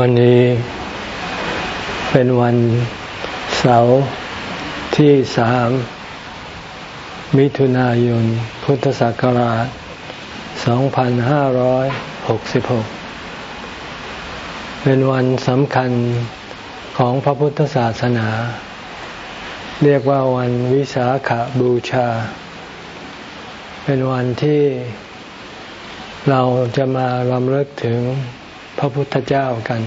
วันนี้เป็นวันเสาร์ที่สามมิถุนายน พุทธศักราช 2566 เป็นวันสำคัญของพระพุทธศาสนา เรียกว่าวันวิสาขาบูชา เป็นวันที่เราจะมาลำลึกถึง ระพุทธเจ้ากัน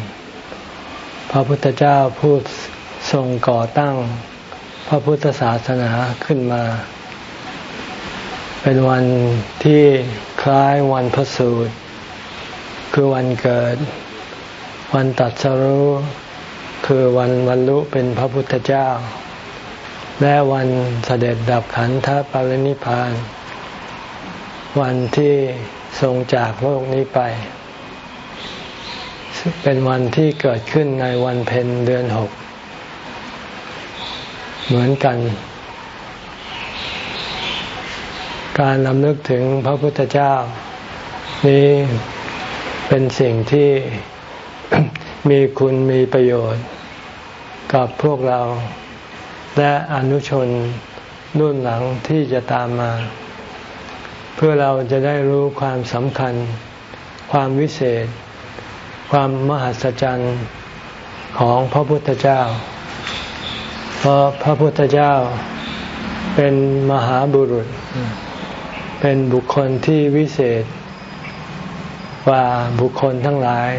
พระพุทธเจ้าผู้ทรงก่อตั้ง พระพุทธศาสนาขึ้นมา เป็นวันที่คล้ายวันพระสูตร คือวันเกิด วันตัดสรุคือวันวันลุเป็นพระพุทธเจ้า และวันเสด็จดับขันธปรินิพาน วันที่ทรงจากโลกนี้ไป เป็นวันที่เกิดขึ้นในวันเพ็ญเดือนหก เหมือนกัน การลำลึกถึงพระพุทธเจ้า นี้เป็นสิ่งที่มีคุณมีประโยชน์ กับพวกเราและอนุชนรุ่นหลังที่จะตามมา เพื่อเราจะได้รู้ความสำคัญ ความวิเศษ ความมหัศจรรย์ของพระพุทธเจ้า เพราะพระพุทธเจ้าเป็นมหาบุรุษ เป็นบุคคลที่วิเศษกว่าบุคคลทั้งหลาย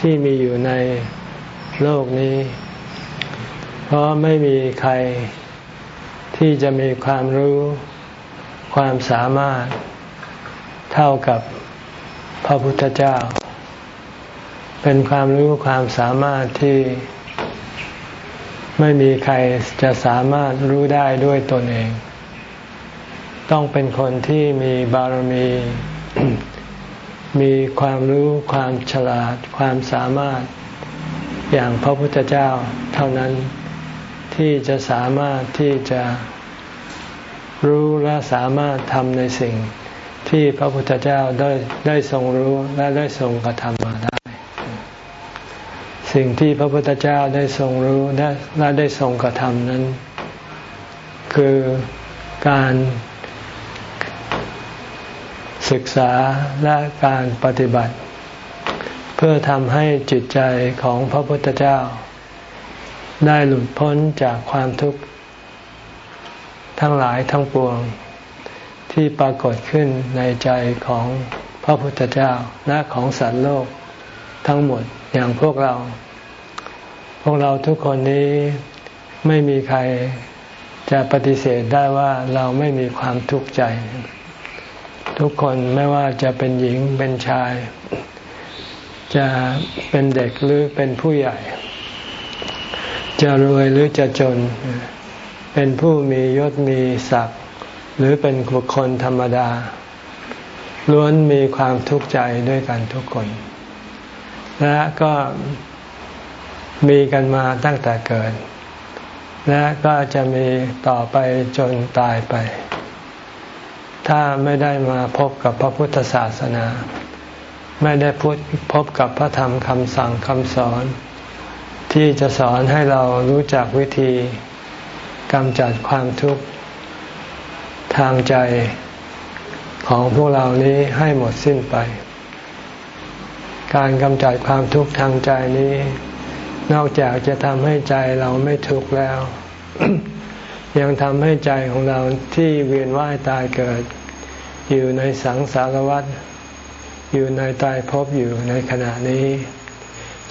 ที่มีอยู่ในโลกนี้ เพราะไม่มีใครที่จะมีความรู้ความสามารถเท่ากับพระพุทธเจ้า เป็นความรู้ความสามารถที่ไม่มีใครจะสามารถรู้ได้ด้วยตนเอง ต้องเป็นคนที่มีบารมี มีความรู้ความฉลาด ความสามารถ อย่างพระพุทธเจ้าเท่านั้นที่จะสามารถที่จะรู้และสามารถทำในสิ่งที่พระพุทธเจ้าได้ได้ทรงรู้และได้ทรงกระทำมาได้ สิ่งที่พระพุทธเจ้าได้ทรงรู้และได้ทรงกระทำนั้น คือการศึกษาและการปฏิบัติ เพื่อทำให้จิตใจของพระพุทธเจ้า ได้หลุดพ้นจากความทุกข์ ทั้งหลายทั้งปวงที่ปรากฏขึ้นในใจของพระพุทธเจ้าและของสัตว์โลก ทั้งหมดอย่างพวกเรา พวกเราทุกคนนี้ไม่มีใครจะปฏิเสธได้ว่าเราไม่มีความทุกข์ใจ ทุกคนไม่ว่าจะเป็นหญิงเป็นชาย จะเป็นเด็กหรือเป็นผู้ใหญ่ จะรวยหรือจะจน เป็นผู้มียศมีศักดิ์หรือเป็นบุคคลธรรมดา ล้วนมีความทุกข์ใจด้วยกันทุกคน และก็มีกันมาตั้งแต่เกิด และก็จะมีต่อไปจนตายไป ถ้าไม่ได้มาพบกับพระพุทธศาสนา ไม่ได้พพบกับพระธรรมคำสั่งคำสอน ที่จะสอนให้เรารู้จักวิธีกำจัดความทุกข์ทางใจของพวกเรานี้ให้หมดสิ้นไป การกำจัดความทุกข์ทางใจนี้ นอกจากจะทำให้ใจเราไม่ทุกข์แล้ว ยังทำให้ใจของเราที่เวียนว่ายตายเกิด อยู่ในสังสารวัฏอยู่ในตายภพอยู่ในขณะนี้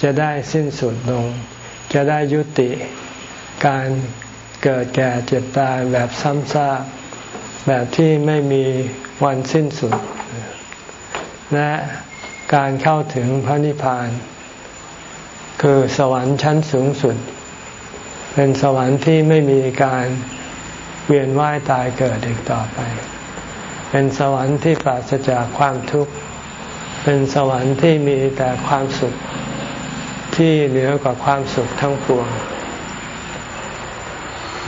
จะได้สิ้นสุดลง จะได้ยุติการเกิดแก่เจ็บตายแบบซ้ำซากแบบที่ไม่มีวันสิ้นสุด และ การเข้าถึงพระนิพพาน คือสวรรค์ชั้นสูงสุด เป็นสวรรค์ที่ไม่มีการเวียนว่ายตายเกิดอีกต่อไป เป็นสวรรค์ที่ปราศจากความทุกข์ เป็นสวรรค์ที่มีแต่ความสุขที่เหนือกว่าความสุขทั้งปวง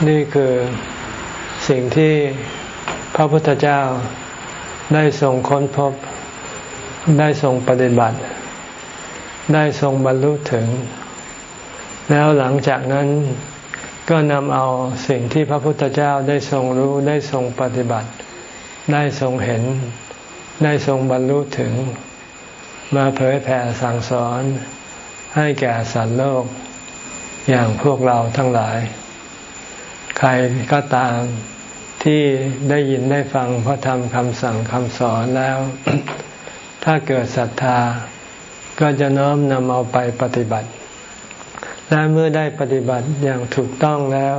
นี่คือสิ่งที่พระพุทธเจ้าได้ทรงค้นพบ ได้ทรงปฏิบัติ ได้ทรงบรรลุถึง แล้วหลังจากนั้นก็นำเอาสิ่งที่พระพุทธเจ้าได้ทรงรู้ได้ทรงปฏิบัติ ได้ทรงเห็น ได้ทรงบรรลุถึง มาเผยแผ่สั่งสอนให้แก่สัตว์โลก อย่างพวกเราทั้งหลาย ใครก็ตามที่ได้ยินได้ฟังพระธรรมคำสั่งคำสอนแล้ว ถ้าเกิดศรัทธา ก็จะน้อมนำเอาไปปฏิบัติ และเมื่อได้ปฏิบัติอย่างถูกต้องแล้ว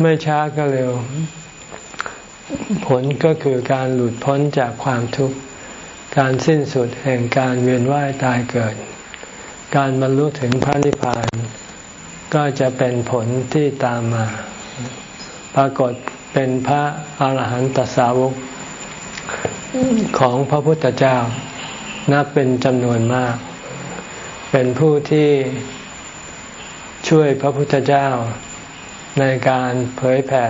ไม่ช้าก็เร็ว ผลก็คือการหลุดพ้นจากความทุกข์ การสิ้นสุดแห่งการเวียนว่ายตายเกิด การบรรลุถึงพระนิพพาน ก็จะเป็นผลที่ตามมา ปรากฏเป็นพระอาหารหันตสาวก ของพระพุทธเจ้า นับเป็นจำนวนมาก เป็นผู้ที่ช่วยพระพุทธเจ้า ในการเผยแผ่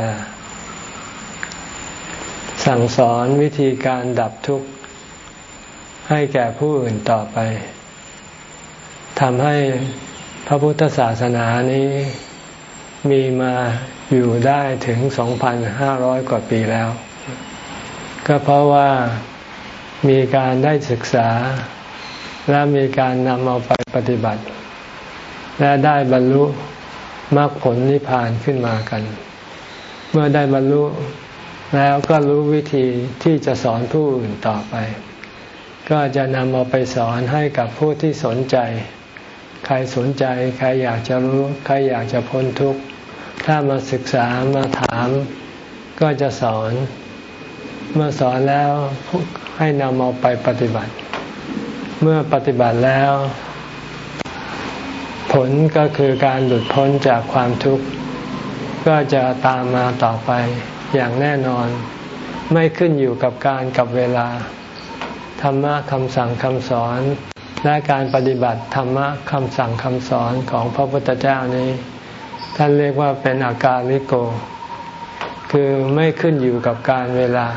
สั่งสอนวิธีการดับทุกข์ ให้แก่ผู้อื่นต่อไปทำให้พระพุทธศาสนานี้มีมาอยู่ได้ถึง 2,500 กว่าปีแล้ว ก็เพราะว่ามีการได้ศึกษา และมีการนำเอาไปปฏิบัติ และได้บรรลุมรรคผลนิพพานขึ้นมากัน เมื่อได้บรรลุแล้วก็รู้วิธีที่จะสอนผู้อื่นต่อไป ก็จะนำเอาไปสอนให้กับผู้ที่สนใจ ใครสนใจ ใครอยากจะรู้ ใครอยากจะพ้นทุกข์ ถ้ามาศึกษามาถาม ก็จะสอน เมื่อสอนแล้วให้นำเอาไปปฏิบัติ เมื่อปฏิบัติแล้ว ผลก็คือการหลุดพ้นจากความทุกข์ ก็จะตามมาต่อไปอย่างแน่นอน ไม่ขึ้นอยู่กับการกับเวลา ธรรมะคำสั่งคำสอน และการปฏิบัติธรรมะคำสั่งคำสอนของพระพุทธเจ้านี้ ท่านเรียกว่าเป็นอาการลิโก คือไม่ขึ้นอยู่กับการเวลา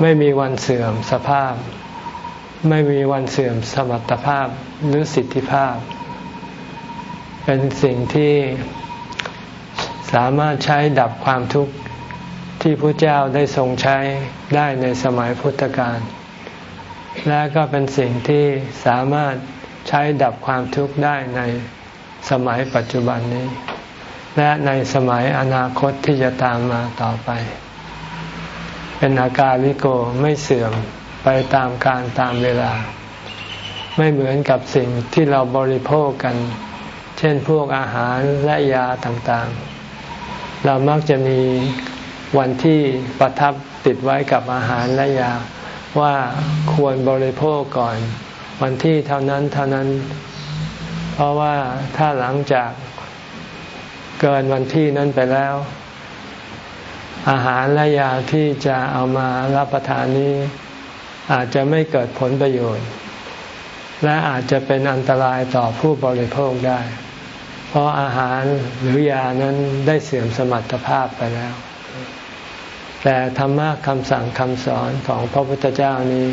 ไม่มีวันเสื่อมสภาพ ไม่มีวันเสื่อมสมรรถภาพหรือสิทธิภาพ เป็นสิ่งที่สามารถใช้ดับความทุกข์ที่พระเจ้าได้ทรงใช้ได้ในสมัยพุทธกาลและก็เป็นสิ่งที่สามารถใช้ดับความทุกข์ได้ในสมัยปัจจุบันนี้ และในสมัยอนาคตที่จะตามมาต่อไป เป็นอาการลิโกไม่เสื่อมไปตามการตามเวลา ไม่เหมือนกับสิ่งที่เราบริโภคกัน เช่นพวกอาหารและยาต่างๆ เรามักจะมีวันที่ประทับติดไว้กับอาหารและยา ว่าควรบริโภคก่อน วันที่เท่านั้นเท่านั้น เพราะว่าถ้าหลังจากเกินวันที่นั้นไปแล้ว อาหารและยาที่จะเอามารับประทานนี้ อาจจะไม่เกิดผลประโยชน์ และอาจจะเป็นอันตรายต่อผู้บริโภคได้ เพราะอาหารหรือยานั้นได้เสื่อมสมรรถภาพไปแล้ว แต่ธรรมะคำสั่งคำสอนของพระพุทธเจ้านี้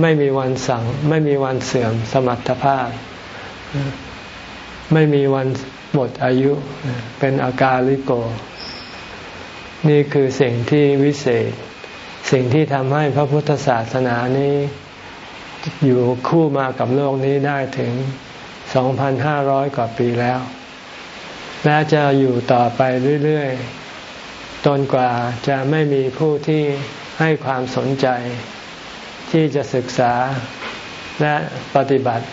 ไม่มีวันสั่ง ไม่มีวันเสื่อมสมรรถภาพ ไม่มีวันหมดอายุเป็นอาการลิโก นี่คือสิ่งที่วิเศษ สิ่งที่ทำให้พระพุทธศาสนานี้ อยู่คู่มากับโลกนี้ได้ถึง 2,500 กว่าปีแล้ว และจะอยู่ต่อไปเรื่อยๆจนกว่าจะไม่มีผู้ที่ให้ความสนใจ ที่จะศึกษาและปฏิบัติ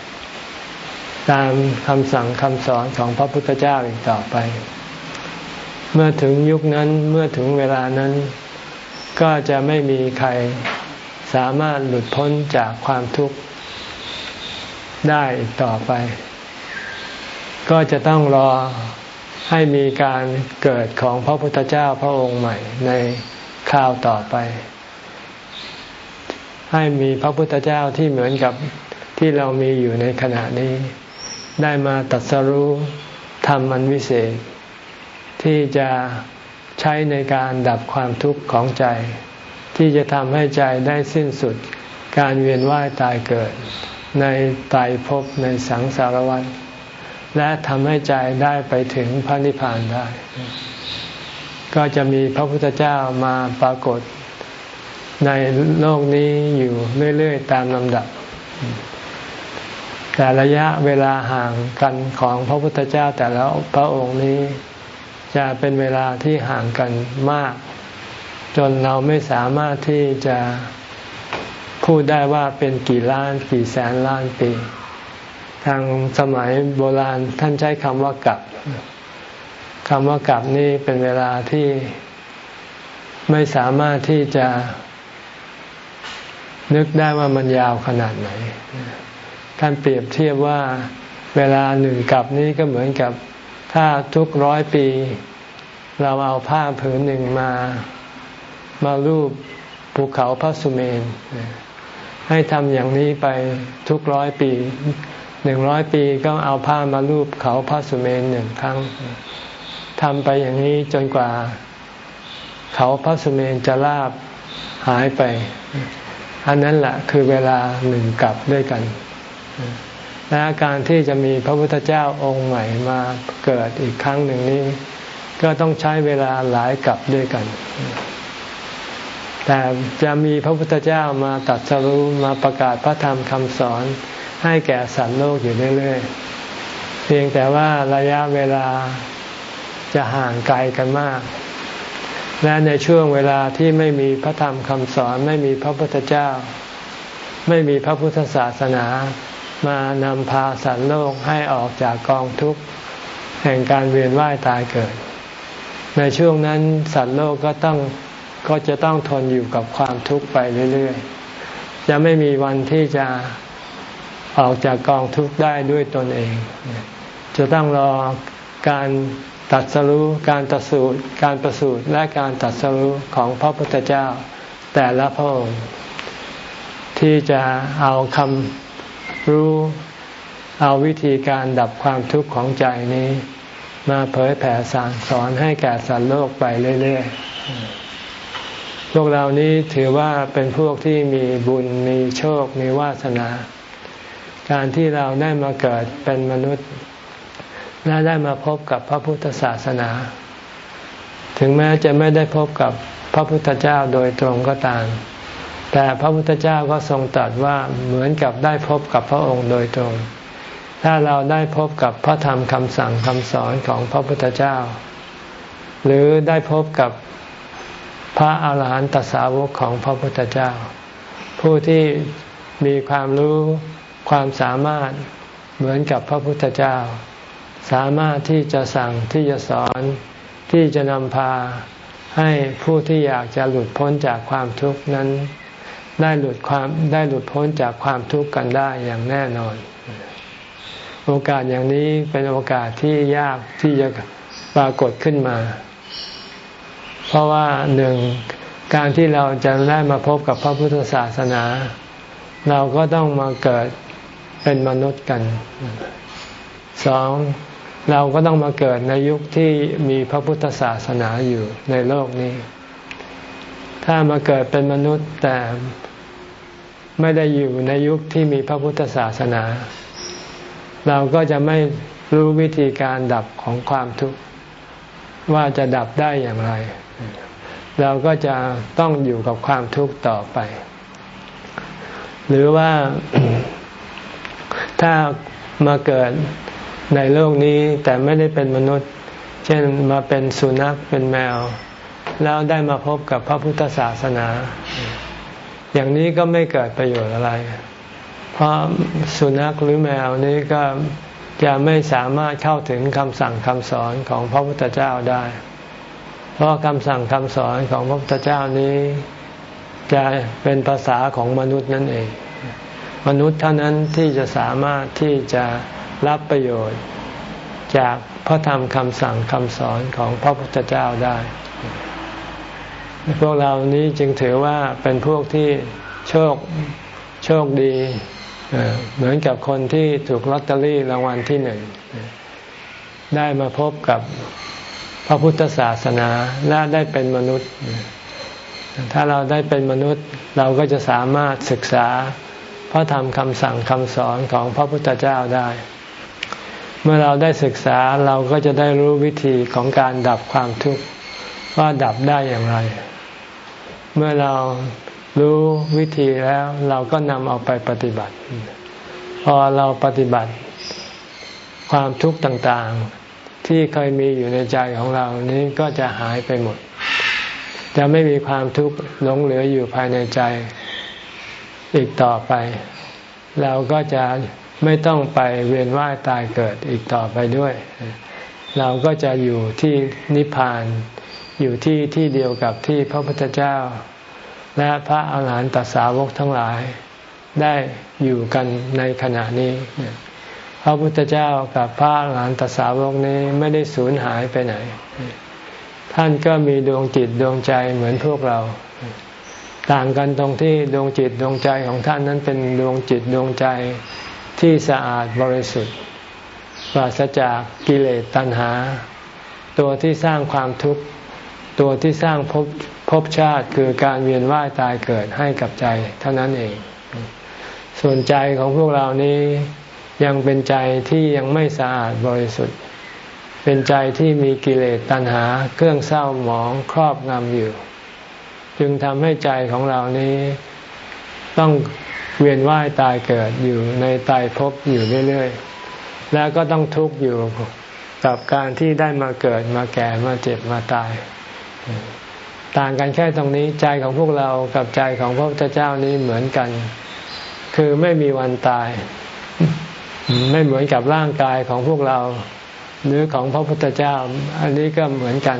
ตามคำสั่งคำสอนของพระพุทธเจ้าอีกต่อไป เมื่อถึงยุคนั้นเมื่อถึงเวลานั้น ก็จะไม่มีใครสามารถหลุดพ้นจากความทุกข์ได้ต่อไป ก็จะต้องรอให้มีการเกิดของพระพุทธเจ้าพระองค์ใหม่ในคราวต่อไป ให้มีพระพุทธเจ้าที่เหมือนกับที่เรามีอยู่ในขณะนี้ ได้มาตัดสรู้ทำมันวิเศษ ที่จะใช้ในการดับความทุกข์ของใจ ที่จะทำให้ใจได้สิ้นสุดการเวียนว่ายตายเกิด ในตายภพในสังสารวัฏและทำให้ใจได้ไปถึงพระนิพพานได้ ก็จะมีพระพุทธเจ้ามาปรากฏในโลกนี้อยู่เรื่อยๆ ตามลำดับ แต่ระยะเวลาห่างกันของพระพุทธเจ้าแต่ละพระองค์นี้ จะเป็นเวลาที่ห่างกันมาก จนเราไม่สามารถที่จะพูดได้ว่าเป็นกี่ล้านกี่แสนล้านปี ทางสมัยโบราณท่านใช้คำว่ากับคำว่ากับนี่เป็นเวลาที่ไม่สามารถที่จะนึกได้ว่ามันยาวขนาดไหน ท่านเปรียบเทียบว่าเวลาหนึ่งกับนี้ก็เหมือนกับ ถ้าทุกร้อยปี เราเอาผ้าผืนหนึ่งมา มารูปภูเขาพระสุเมน ให้ทำอย่างนี้ไปทุกร้อยปีหนึ่งร้อยปีก็เอาผ้ามารูปเขาพระสุเมนหนึ่งครั้งทำไปอย่างนี้จนกว่า เขาพระสุเมนจะลาบหายไป อันนั้นแหละคือเวลาหนึ่งกลับด้วยกัน และการที่จะมีพระพุทธเจ้าองค์ใหม่มาเกิดอีกครั้งหนึ่งนี้ ก็ต้องใช้เวลาหลายกับด้วยกัน แต่จะมีพระพุทธเจ้ามาตัดสรุมาประกาศพระธรรมคำสอนให้แก่สัตว์โลกอยู่เรื่อยๆ เพียงแต่ว่าระยะเวลาจะห่างไกลกันมาก และในช่วงเวลาที่ไม่มีพระธรรมคำสอน ไม่มีพระพุทธเจ้า ไม่มีพระพุทธศาสนา มานำพาสัตว์โลกให้ออกจากกองทุกข์แห่งการเวียนว่ายตายเกิด ในช่วงนั้นสัตว์โลกก็ต้องก็จะต้องทนอยู่กับความทุกข์ไปเรื่อยๆ จะไม่มีวันที่จะออกจากกองทุกข์ได้ด้วยตนเอง จะต้องรอการตัดสรู้การตัดสูตรการประสูตรและการตัดสรู้ของพระพุทธเจ้าแต่ละพระองค์ที่จะเอาคำ รู้เอาวิธีการดับความทุกข์ของใจนี้ มาเผยแผ่สั่งสอนให้แก่สัตว์โลกไปเรื่อยๆ พวกเรานี้ถือว่าเป็นพวกที่มีบุญมีโชค มีวาสนา การที่เราได้มาเกิดเป็นมนุษย์ และได้มาพบกับพระพุทธศาสนา ถึงแม้จะไม่ได้พบกับพระพุทธเจ้าโดยตรงก็ตาม แต่พระพุทธเจ้าก็ทรงตรัสว่าเหมือนกับได้พบกับพระองค์โดยตรง ถ้าเราได้พบกับพระธรรมคำสั่งคำสอนของพระพุทธเจ้า หรือได้พบกับพระอาหารหันตสาวกของพระพุทธเจ้า ผู้ที่มีความรู้ความสามารถเหมือนกับพระพุทธเจ้า สามารถที่จะสั่งที่จะสอนที่จะนำพาให้ผู้ที่อยากจะหลุดพ้นจากความทุกข์นั้น ได้หลุดความได้หลุดพ้นจากความทุกข์กันได้อย่างแน่นอน โอกาสอย่างนี้เป็นโอกาสที่ยากที่จะปรากฏขึ้นมา เพราะว่าหนึ่งการที่เราจะได้มาพบกับพระพุทธศาสนา เราก็ต้องมาเกิดเป็นมนุษย์กันสองเราก็ต้องมาเกิดในยุคที่มีพระพุทธศาสนาอยู่ในโลกนี้ ถ้ามาเกิดเป็นมนุษย์แต่ ไม่ได้อยู่ในยุคที่มีพระพุทธศาสนา เราก็จะไม่รู้วิธีการดับของความทุกข์ว่าจะดับได้อย่างไร เราก็จะต้องอยู่กับความทุกข์ต่อไป หรือว่าถ้ามาเกิดในโลกนี้แต่ไม่ได้เป็นมนุษย์ เช่นมาเป็นสุนัขเป็นแมว แล้วได้มาพบกับพระพุทธศาสนา อย่างนี้ก็ไม่เกิดประโยชน์อะไร เพราะสุนัขหรือแมวนี้ก็จะไม่สามารถเข้าถึงคำสั่งคำสอนของพระพุทธเจ้าได้ เพราะคำสั่งคำสอนของพระพุทธเจ้านี้ จะเป็นภาษาของมนุษย์นั่นเอง มนุษย์เท่านั้นที่จะสามารถที่จะรับประโยชน์ จากพระธรรมคำสั่งคำสอนของพระพุทธเจ้าได้ พวกเรานี้จึงถือว่าเป็นพวกที่โชคโชคดี เหมือนกับคนที่ถูกลอตเตอรี่รางวัลที่หนึ่ง ได้มาพบกับพระพุทธศาสนาและได้เป็นมนุษย์ ถ้าเราได้เป็นมนุษย์เราก็จะสามารถศึกษาพระธรรมคำสั่งคำสอนของพระพุทธเจ้าได้ เมื่อเราได้ศึกษาเราก็จะได้รู้วิธีของการดับความทุกข์ว่าดับได้อย่างไร เมื่อเรารู้วิธีแล้วเราก็นำเอาไปปฏิบัติ พอเราปฏิบัติ ความทุกข์ต่างๆ ที่เคยมีอยู่ในใจของเรานี้ก็จะหายไปหมด จะไม่มีความทุกข์หลงเหลืออยู่ภายในใจอีกต่อไป เราก็จะไม่ต้องไปเวียนว่ายตายเกิดอีกต่อไปด้วย เราก็จะอยู่ที่นิพพาน อยู่ที่ที่เดียวกับที่พระพุทธเจ้า และพระอาหารหันตสาวกทั้งหลาย ได้อยู่กันในขณะนี้ พระพุทธเจ้ากับพระอาหารหันตสาวกนี้ไม่ได้สูญหายไปไหน ท่านก็มีดวงจิตดวงใจเหมือนพวกเรา ต่างกันตรงที่ดวงจิตดวงใจของท่านนั้นเป็นดวงจิตดวงใจที่สะอาดบริสุทธิ์ปราศจากกิเลสตัณหา ตัวที่สร้างความทุกข์ ตัวที่สร้างภพภพชาติคือการเวียนว่ายตายเกิดให้กับใจ เท่านั้นเอง ส่วนใจของพวกเรานี้ยังเป็นใจที่ยังไม่สะอาดบริสุทธิ์ เป็นใจที่มีกิเลสตัณหาเครื่องเศร้าหมองครอบงำอยู่ จึงทำให้ใจของเรานี้ต้องเวียนว่ายตายเกิดอยู่ในตายภพอยู่เรื่อยๆ แล้วก็ต้องทุกข์อยู่กับการที่ได้มาเกิดมาแก่มาเจ็บมาตาย ต่างกันแค่ตรงนี้ใจของพวกเรากับใจของพระพุทธเจ้านี้เหมือนกัน คือไม่มีวันตาย ไม่เหมือนกับร่างกายของพวกเรา หรือของพระพุทธเจ้า อันนี้ก็เหมือนกัน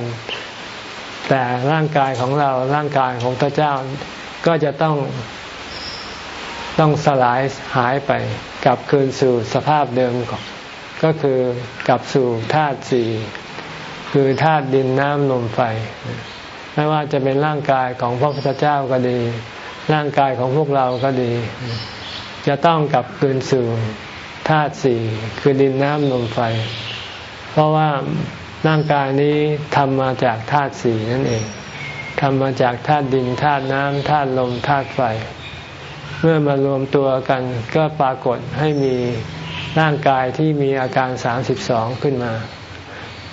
แต่ร่างกายของเราร่างกายของพระเจ้า ก็จะต้องต้องสลายหายไปกลับคืนสู่สภาพเดิมก่อนก็คือกลับสู่ธาตุสี่ คือธาตุดินน้ำลมไฟ ไม่ว่าจะเป็นร่างกายของพระพุทธเจ้าก็ดี ร่างกายของพวกเราก็ดี จะต้องกลับคืนสู่ธาตุสี่คือดินน้ำลมไฟ เพราะว่าร่างกายนี้ทำมาจากธาตุสี่นั่นเองทำมาจากธาตุดินธาตุน้ำธาตุลมธาตุไฟ เมื่อมารวมตัวกันก็ปรากฏให้มีร่างกายที่มีอาการสามสิบสองขึ้นมา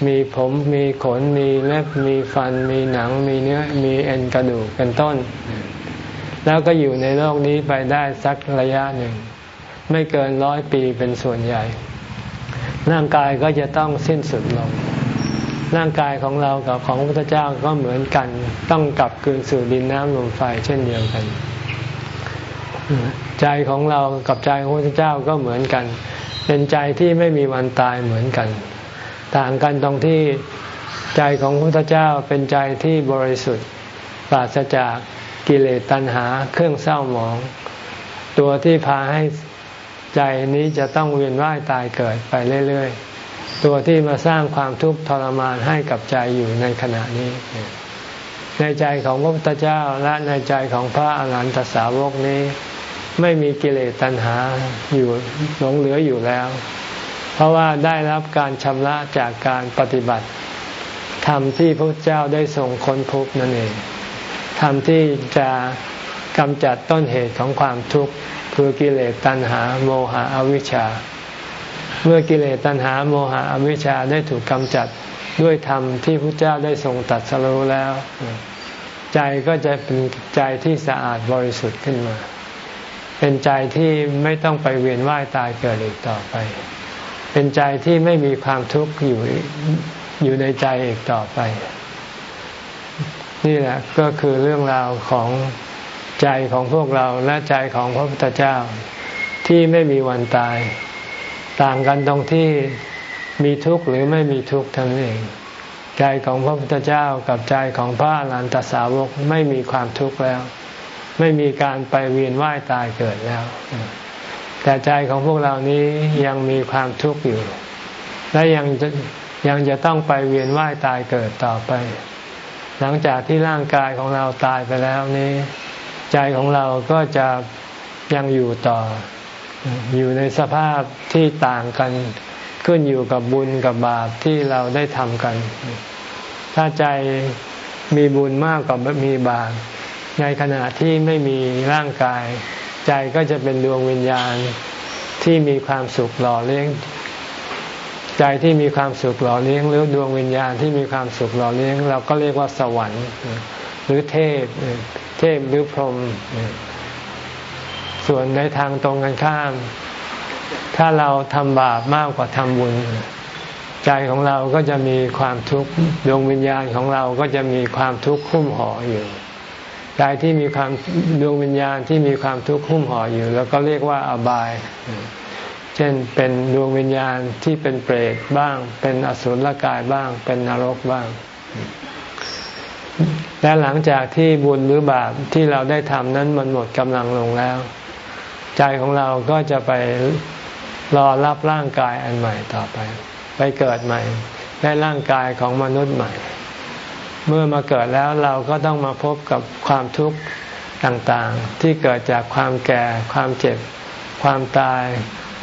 มีผมมีขนมีเล็บมีฟัน มีหนังมีเนื้อมีเอ็นกระดูกเป็นต้น แล้วก็อยู่ในโลกนี้ไปได้สักระยะหนึ่ง ไม่เกินร้อยปีเป็นส่วนใหญ่ ร่างกายก็จะต้องสิ้นสุดลง ร่างกายของเรากับของพระพุทธเจ้าก็เหมือนกัน ต้องกลับคืนสู่ดินน้ำลมไฟเช่นเดียวกัน ใจของเรากับใจของพระพุทธเจ้าก็เหมือนกัน เป็นใจที่ไม่มีวันตายเหมือนกัน ต่างกันตรงที่ใจของพระพุทธเจ้าเป็นใจที่บริสุทธิ์ปราศจากกิเลสตัณหาเครื่องเศร้าหมอง ตัวที่พาให้ใจนี้จะต้องเวียนว่ายตายเกิดไปเรื่อยๆ ตัวที่มาสร้างความทุกข์ทรมานให้กับใจอยู่ในขณะนี้ ในใจของพระพุทธเจ้าและในใจของพระอรหันตสาวกนี้ ไม่มีกิเลสตัณหาอยู่หลงเหลืออยู่แล้ว เพราะว่าได้รับการชำระจากการปฏิบัติธรรมที่พระเจ้าได้ส่งค้นพบนั่นเองธรรมที่จะกำจัดต้นเหตุของความทุกข์คือกิเลสตัณหาโมหะอวิชชา เมื่อกิเลสตัณหาโมหะอวิชชาได้ถูกกำจัดด้วยธรรมที่พระเจ้าได้ทรงตัดสรู้แล้ว ใจก็จะเป็นใจที่สะอาดบริสุทธิ์ขึ้นมา เป็นใจที่ไม่ต้องไปเวียนว่ายตายเกิดอีกต่อไป เป็นใจที่ไม่มีความทุกข์อยู่อยู่ในใจอีกต่อไป นี่แหละก็คือเรื่องราวของใจของพวกเราและใจของพระพุทธเจ้า ที่ไม่มีวันตาย ต่างกันตรงที่มีทุกข์หรือไม่มีทุกข์ทั้งเอง ใจของพระพุทธเจ้ากับใจของพระอรหันตสาวกไม่มีความทุกข์แล้ว ไม่มีการไปเวียนว่ายตายเกิดแล้ว แต่ใจของพวกเรานี้ยังมีความทุกข์อยู่ และยังจะยังจะต้องไปเวียนว่ายตายเกิดต่อไป หลังจากที่ร่างกายของเราตายไปแล้วนี้ ใจของเราก็จะยังอยู่ต่อ อยู่ในสภาพที่ต่างกันขึ้นอยู่กับบุญกับบาปที่เราได้ทำกัน ถ้าใจมีบุญมากกว่ามีบาปในขณะที่ไม่มีร่างกาย ใจก็จะเป็นดวงวิญญาณที่มีความสุขหล่อเลี้ยง ใจที่มีความสุขหล่อเลี้ยง หรือดวงวิญญาณที่มีความสุขหล่อเลี้ยง เราก็เรียกว่าสวรรค์ หรือเทพเทพหรือพรหมส่วนในทางตรงกันข้าม ถ้าเราทำบาปมากกว่าทำบุญ ใจของเราก็จะมีความทุกข์ดวงวิญญาณของเราก็จะมีความทุกข์คุ้มห่ออยู่ ใจที่มีความดวงวิญญาณที่มีความทุกข์หุ้มห่ออยู่ แล้วก็เรียกว่าอบาย เช่นเป็นดวงวิญญาณที่เป็นเปรตบ้าง เป็นอสุรกายบ้าง เป็นนรกบ้าง และหลังจากที่บุญหรือบาปที่เราได้ทำนั้นมันหมดกำลังลงแล้ว ใจของเราก็จะไปรอรับร่างกายอันใหม่ต่อไป ไปเกิดใหม่ ได้ร่างกายของมนุษย์ใหม่ เมื่อมาเกิดแล้วเราก็ต้องมาพบกับความทุกข์ต่างๆ ที่เกิดจากความแก่ ความเจ็บ ความตาย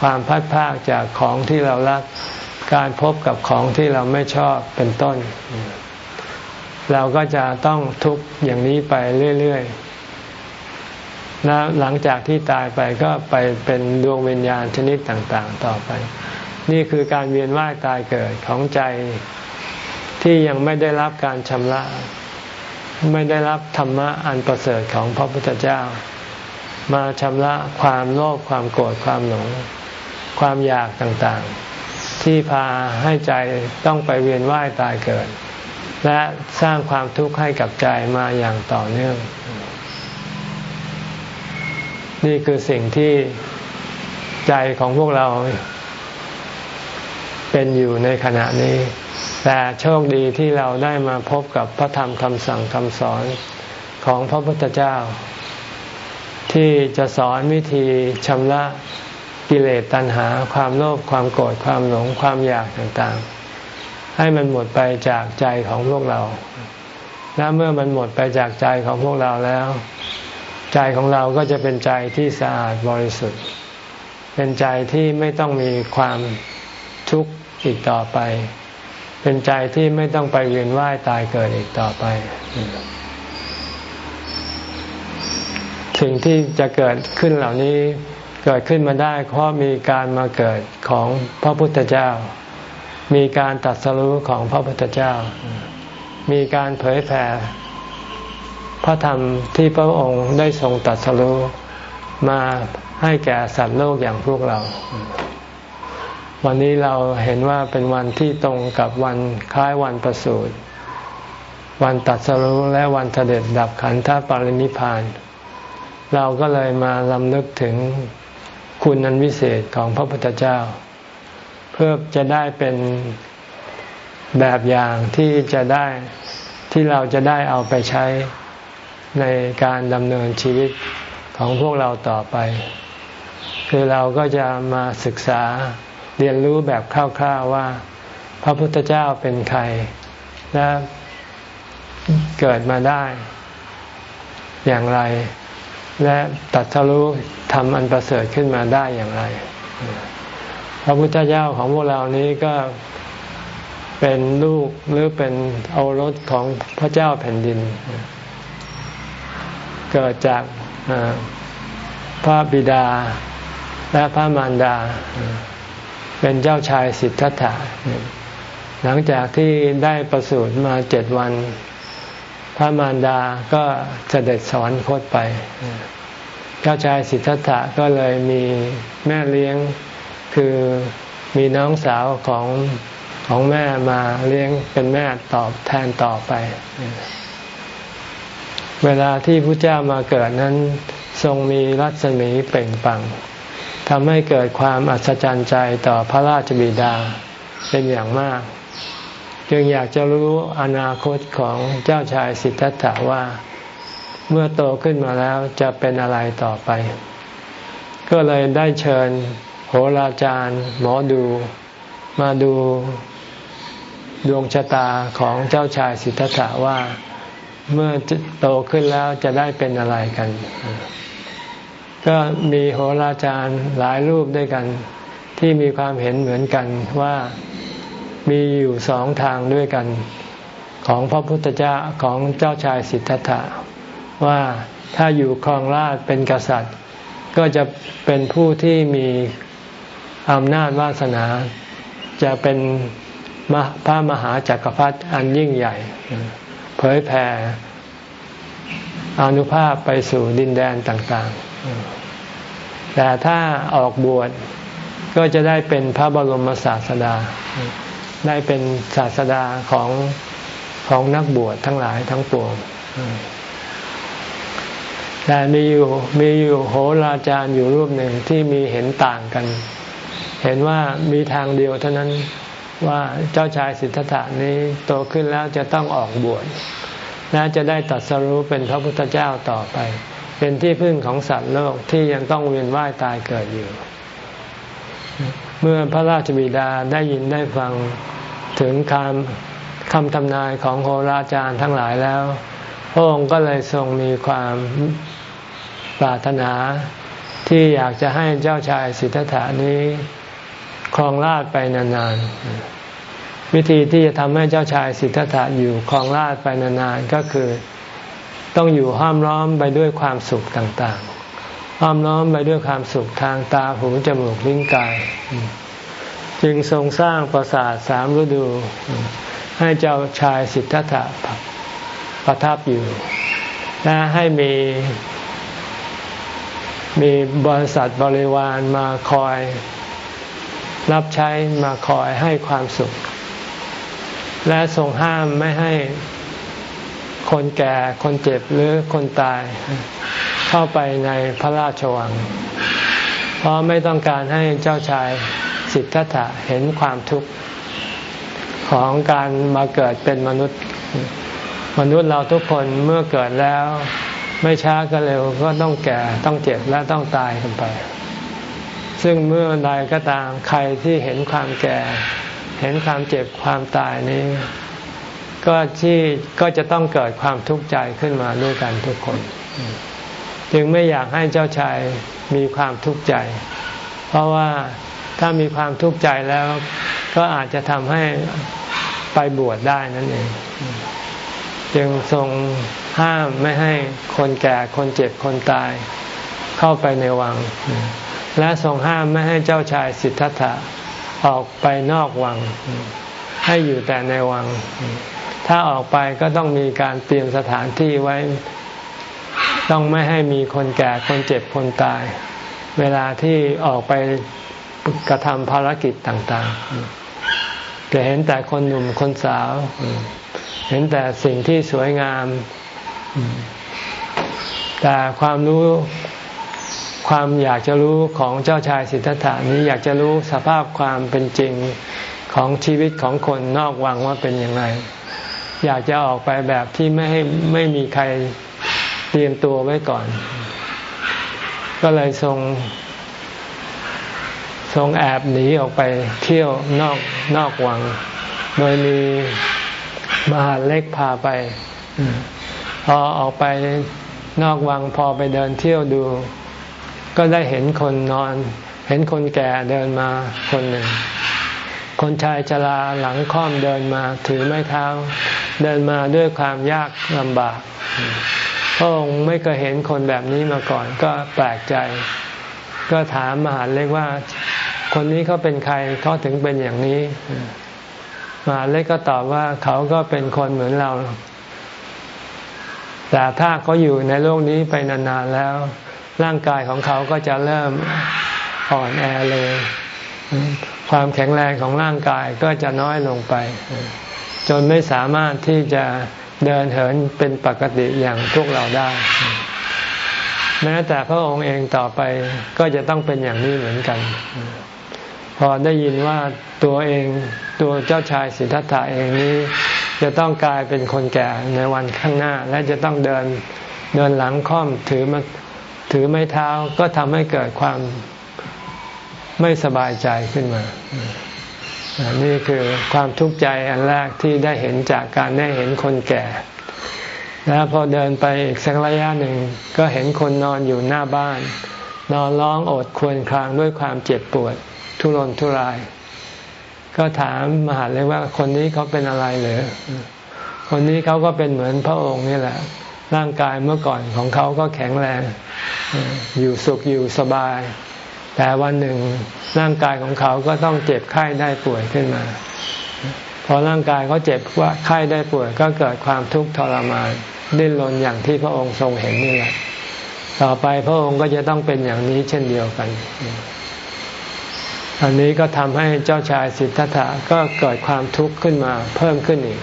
ความพัดพากจากของที่เรารัก การพบกับของที่เราไม่ชอบเป็นต้น เราก็จะต้องทุกข์อย่างนี้ไปเรื่อยๆนะหลังจากที่ตายไปก็ไปเป็นดวงวิญญาณชนิดต่างๆ ต่อไป นี่คือการเวียนว่ายตายเกิดของใจ ที่ยังไม่ได้รับการชำระ ไม่ได้รับธรรมะอันประเสริฐของพระพุทธเจ้า มาชำระความโลภความโกรธความหลง ความอยากต่างๆ ที่พาให้ใจต้องไปเวียนว่ายตายเกิด และสร้างความทุกข์ให้กับใจมาอย่างต่อเนื่อง นี่คือสิ่งที่ใจของพวกเราเป็นอยู่ในขณะนี้ แต่โชคดีที่เราได้มาพบกับพระธรรมคำสั่งคำสอนของพระพุทธเจ้า ที่จะสอนวิธีชำระกิเลสตัณหา ความโลภความโกรธความหลงความอยากต่างๆ ให้มันหมดไปจากใจของพวกเรา และเมื่อมันหมดไปจากใจของพวกเราแล้ว ใจของเราก็จะเป็นใจที่สะอาดบริสุทธิ์ เป็นใจที่ไม่ต้องมีความทุกข์อีกต่อไป เป็นใจที่ไม่ต้องไปเวียนว่ายตายเกิดอีกต่อไป สิ่งที่จะเกิดขึ้นเหล่านี้เกิดขึ้นมาได้เพราะมีการมาเกิดของพระพุทธเจ้า มีการตัดสรู้ของพระพุทธเจ้า มีการเผยแผ่พระธรรมที่พระองค์ได้ทรงตัดสรู้มาให้แก่สัตว์โลกอย่างพวกเรา วันนี้เราเห็นว่าเป็นวันที่ตรงกับวันคล้ายวันประสูติวันตัดสรุและวันเสด็จดับขันธปรินิพานเราก็เลยมาลำลึกถึงคุณนันวิเศษของพระพุทธเจ้า เพื่อจะได้เป็นแบบอย่างที่จะได้ที่เราจะได้เอาไปใช้ในการดำเนินชีวิตของพวกเราต่อไป คือเราก็จะมาศึกษา เรียนรู้แบบคร่าวๆว่า พระพุทธเจ้าเป็นใครและเกิดมาได้ อย่างไร และตัดทะลุทำอันประเสริฐขึ้นมาได้อย่างไร พระพุทธเจ้าของพวกเรานี้ก็เป็นลูกหรือเป็นโอรสของพระเจ้าแผ่นดิน เกิดจากพระบิดาและพระมารดา เป็นเจ้าชายสิทธัตถะหลังจากที่ได้ประสูติมาเจ็ดวัน พระมารดาก็เสด็จสอนคตไป เจ้าชายสิทธัตถะก็เลยมีแม่เลี้ยงคือมีน้องสาวของของแม่มาเลี้ยงเป็นแม่ตอบแทนต่อไป เวลาที่พระเจ้ามาเกิดนั้น ทรงมีรัศมีเปล่งปัง ทำให้เกิดความอัศจรรย์ใจต่อพระราชบิดาเป็นอย่างมาก จึงอยากจะรู้อนาคตของเจ้าชายสิทธัตถะว่า เมื่อโตขึ้นมาแล้วจะเป็นอะไรต่อไป ก็เลยได้เชิญโหราจารย์ หมอดูมาดูดวงชะตาของเจ้าชายสิทธัตถะว่าเมื่อโตขึ้นแล้วจะได้เป็นอะไรกัน ก็มีโหราจารย์หลายรูปด้วยกัน ที่มีความเห็นเหมือนกันว่ามีอยู่สองทางด้วยกัน ของพระพุทธเจ้าของเจ้าชายสิทธัตถะว่าถ้าอยู่ครองราชเป็นกษัตริย์ ก็จะเป็นผู้ที่มีอำนาจวาสนา จะเป็นพระมหาจักรพรรดิอันยิ่งใหญ่ เผยแผ่อนุภาพไปสู่ดินแดนต่างๆ แต่ถ้าออกบวชก็จะได้เป็นพระบรมศาสดา ได้เป็นศาสดาของของนักบวชทั้งหลายทั้งปวงแต่มีอยู่มีอยู่โหราจารย์อยู่รูปหนึ่งที่มีเห็นต่างกัน เห็นว่ามีทางเดียวเท่านั้นว่าเจ้าชายสิทธัตถานี้โตขึ้นแล้วจะต้องออกบวชและจะได้ตัดสรู้เป็นพระพุทธเจ้าต่อไป เป็นที่พึ่งของสัตว์โลกที่ยังต้องเวียนว่ายตายเกิดอยู่ เมื่อพระราชบิดาได้ยินได้ฟังถึงคำคำทำนายของโหราจารย์ทั้งหลายแล้ว พระองค์ก็เลยทรงมีความปรารถนาที่อยากจะให้เจ้าชายสิทธัตถานี้ครองราชไปนานๆ วิธีที่จะทำให้เจ้าชายสิทธัตถะอยู่ครองราชไปนานๆ ก็คือ ต้องอยู่ห้อมล้อมไปด้วยความสุขต่างๆ ห้อมล้อมไปด้วยความสุขทางตาหูจมูกลิ้นกาย จึงทรงสร้างปราสาทสามฤดู ให้เจ้าชายสิทธัตถะประทับอยู่ และให้มีมีบริษัทบริวารมาคอย รับใช้มาคอยให้ความสุข และทรงห้ามไม่ให้ คนแก่คนเจ็บหรือคนตาย เข้าไปในพระราชวัง เพราะไม่ต้องการให้เจ้าชายสิทธัตถะเห็นความทุกข์ของการมาเกิดเป็นมนุษย์ มนุษย์เราทุกคนเมื่อเกิดแล้ว ไม่ช้าก็เร็วก็ต้องแก่ต้องเจ็บและต้องตายกันไป ซึ่งเมื่อใดก็ตามใครที่เห็นความแก่ เห็นความเจ็บความตายนี้ ก็ที่ก็จะต้องเกิดความทุกข์ใจขึ้นมาด้วยกันทุกคน จึงไม่อยากให้เจ้าชายมีความทุกข์ใจ เพราะว่าถ้ามีความทุกข์ใจแล้วก็อาจจะทำให้ไปบวชได้นั่นเอง จึงทรงห้ามไม่ให้คนแก่คนเจ็บคนตายเข้าไปในวัง และทรงห้ามไม่ให้เจ้าชายสิทธัตถะออกไปนอกวัง ให้อยู่แต่ในวัง ถ้าออกไปก็ต้องมีการเตรียมสถานที่ไว้ ต้องไม่ให้มีคนแก่คนเจ็บคนตาย เวลาที่ออกไปกระทำภารกิจต่างๆ จะเห็นแต่คนหนุ่มคนสาว เห็นแต่สิ่งที่สวยงาม แต่ความรู้ความอยากจะรู้ของเจ้าชายสิทธัตถานี้อยากจะรู้สภาพความเป็นจริงของชีวิตของคนนอกวังว่าเป็นอย่างไร อยากจะออกไปแบบที่ไม่ให้ไม่มีใครเตรียมตัวไว้ก่อน ก็เลยทรง ทรงแอบหนีออกไปเที่ยวนอกนอกวัง โดยมีมหาเล็กพาไป พอออกไปนอกวังพอไปเดินเที่ยวดู ก็ได้เห็นคนนอน เห็นคนแก่เดินมาคนหนึ่ง คนชายชราหลังค่อมเดินมาถือไม้เท้า เดินมาด้วยความยากลำบากพระองค์ไม่เคยเห็นคนแบบนี้มาก่อนก็แปลกใจ ก็ถามมหาเล็กว่า คนนี้เขาเป็นใครเขาถึงเป็นอย่างนี้ มหาเล็กก็ตอบว่าเขาก็เป็นคนเหมือนเรา แต่ถ้าเขาอยู่ในโลกนี้ไปนานๆแล้ว ร่างกายของเขาก็จะเริ่มอ่อนแอเลย ความแข็งแรงของร่างกายก็จะน้อยลงไป จนไม่สามารถที่จะเดินเหินเป็นปกติอย่างพวกเราได้ แม้แต่พระองค์เองต่อไปก็จะต้องเป็นอย่างนี้เหมือนกัน พอได้ยินว่าตัวเองตัวเจ้าชายสิทธัตถะเองนี้ จะต้องกลายเป็นคนแก่ในวันข้างหน้า และจะต้องเดินเดินหลังค่อมถือมาถือไม้เท้าก็ทำให้เกิดความ ไม่สบายใจขึ้นมา นี่คือความทุกข์ใจอันแรกที่ได้เห็นจากการได้เห็นคนแก่ แล้วพอเดินไปอีกสักระยะหนึ่งก็เห็นคนนอนอยู่หน้าบ้าน นอนร้องโอดควรครางด้วยความเจ็บปวด ทุรนทุราย ก็ถามมหาเลยว่าคนนี้เขาเป็นอะไรเหรอคนนี้เขาก็เป็นเหมือนพระองค์นี่แหละร่างกายเมื่อก่อนของเขาก็แข็งแรง อยู่สุขอยู่สบาย แต่วันหนึ่งร่างกายของเขาก็ต้องเจ็บไข้ได้ป่วยขึ้นมา พอร่างกายเขาเจ็บว่าไข้ได้ป่วยก็เกิดความทุกข์ทรมานดิ้นรนอย่างที่พระองค์ทรงเห็นนี่แหละต่อไปพระองค์ก็จะต้องเป็นอย่างนี้เช่นเดียวกัน อันนี้ก็ทำให้เจ้าชายสิทธัตถะก็เกิดความทุกข์ขึ้นมาเพิ่มขึ้นอีก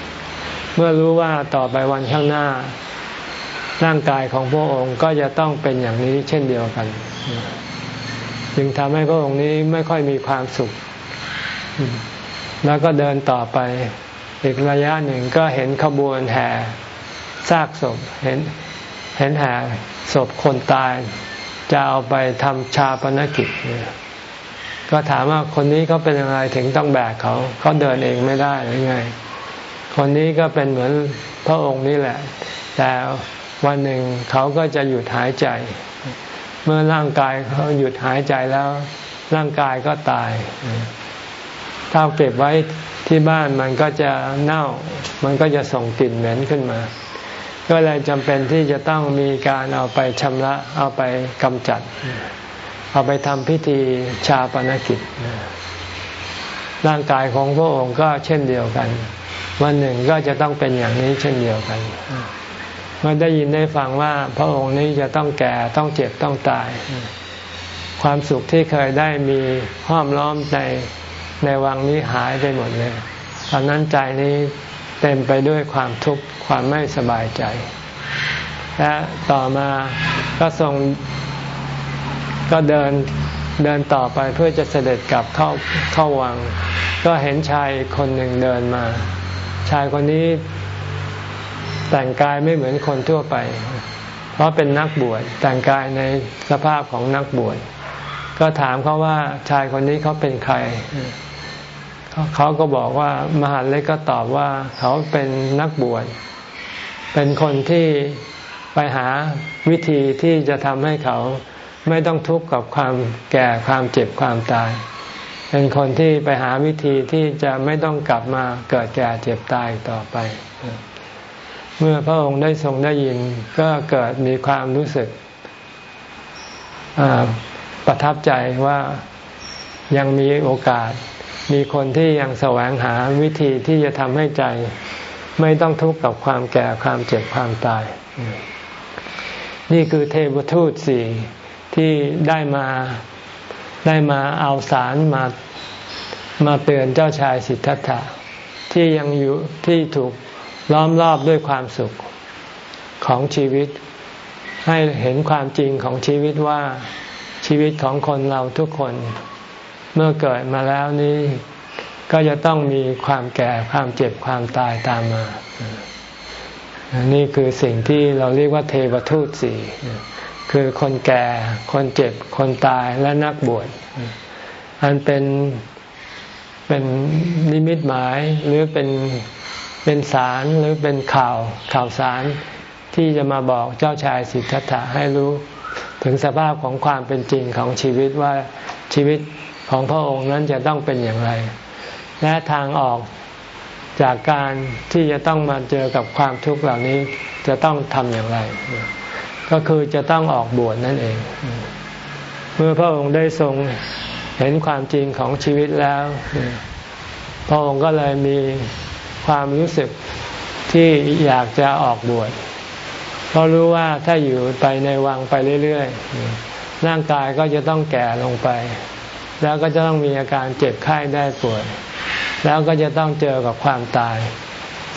เมื่อรู้ว่าต่อไปวันข้างหน้า ร่างกายของพระองค์ก็จะต้องเป็นอย่างนี้เช่นเดียวกัน จึงทำให้พระองค์นี้ไม่ค่อยมีความสุข แล้วก็เดินต่อไป อีกระยะหนึ่งก็เห็นขบวนแห่ซากศพเห็นเห็นแห่ศพคนตาย จะเอาไปทำชาปนกิจก็ถามว่าคนนี้เขาเป็นอะไรถึงต้องแบกเขาเขาเดินเองไม่ได้หรือไง คนนี้ก็เป็นเหมือนพระองค์นี่แหละ แต่วันหนึ่งเขาก็จะหยุดหายใจ เมื่อร่างกายเขาหยุดหายใจแล้ว ร่างกายก็ตาย ถ้าเก็บไว้ที่บ้านมันก็จะเน่า มันก็จะส่งกลิ่นเหม็นขึ้นมา ก็เลยจำเป็นที่จะต้องมีการเอาไปชำระเอาไปกำจัด เอาไปทำพิธีชาปนกิจ ร่างกายของพระองค์ก็เช่นเดียวกัน วันหนึ่งก็จะต้องเป็นอย่างนี้เช่นเดียวกัน เมื่อได้ยินได้ฟังว่าพระองค์นี้จะต้องแก่ต้องเจ็บต้องตาย ความสุขที่เคยได้มีห้อมล้อมในในวังนี้หายไปหมดเลยตอนนั้นใจนี้เต็มไปด้วยความทุกข์ความไม่สบายใจ และต่อมาก็ทรงก็เดินเดินต่อไปเพื่อจะเสด็จกลับเข้าเข้าวัง ก็เห็นชายคนหนึ่งเดินมา ชายคนนี้ แต่งกายไม่เหมือนคนทั่วไป เพราะเป็นนักบวชแต่งกายในสภาพของนักบวชก็ถามเขาว่าชายคนนี้เขาเป็นใคร เขาก็บอกว่ามหาเล็กก็ตอบว่าเขาเป็นนักบวชเป็นคนที่ไปหาวิธีที่จะทำให้เขาไม่ต้องทุกข์กับความแก่ความเจ็บความตาย เป็นคนที่ไปหาวิธีที่จะไม่ต้องกลับมาเกิดแก่เจ็บตายต่อไป เมื่อพระองค์ได้ทรงได้ยิน ก็เกิดมีความรู้สึกประทับใจว่ายังมีโอกาส มีคนที่ยังแสวงหาวิธีที่จะทำให้ใจ ไม่ต้องทุกข์กับความแก่ความเจ็บความตาย นี่คือเทวทูตสี่ที่ได้มาได้มาเอาสารมามาเตือนเจ้าชายสิทธัตถะที่ยังอยู่ที่ถูก ล้อมรอบด้วยความสุขของชีวิต ให้เห็นความจริงของชีวิตว่าชีวิตของคนเราทุกคน เมื่อเกิดมาแล้วนี้ ก็จะต้องมีความแก่ความเจ็บความตายตามมา นี่คือสิ่งที่เราเรียกว่าเทวทูตสี่คือคนแก่ คนเจ็บ คนตายและนักบวช อันเป็นเป็นนิมิตหมายหรือเป็น เป็นสารหรือเป็นข่าวข่าวสารที่จะมาบอกเจ้าชายสิทธัตถะให้รู้ถึงสภาพของความเป็นจริงของชีวิตว่าชีวิตของพระองค์นั้นจะต้องเป็นอย่างไร และทางออกจากการที่จะต้องมาเจอกับความทุกข์เหล่านี้จะต้องทำอย่างไร ก็คือจะต้องออกบวชนั่นเอง เมื่อพระองค์ได้ทรงเห็นความจริงของชีวิตแล้ว พระองค์ก็เลยมี ความรู้สึกที่อยากจะออกบวชเพราะรู้ว่าถ้าอยู่ไปในวังไปเรื่อยๆ ร่างกายก็จะต้องแก่ลงไป แล้วก็จะต้องมีอาการเจ็บไข้ได้ป่วย แล้วก็จะต้องเจอกับความตาย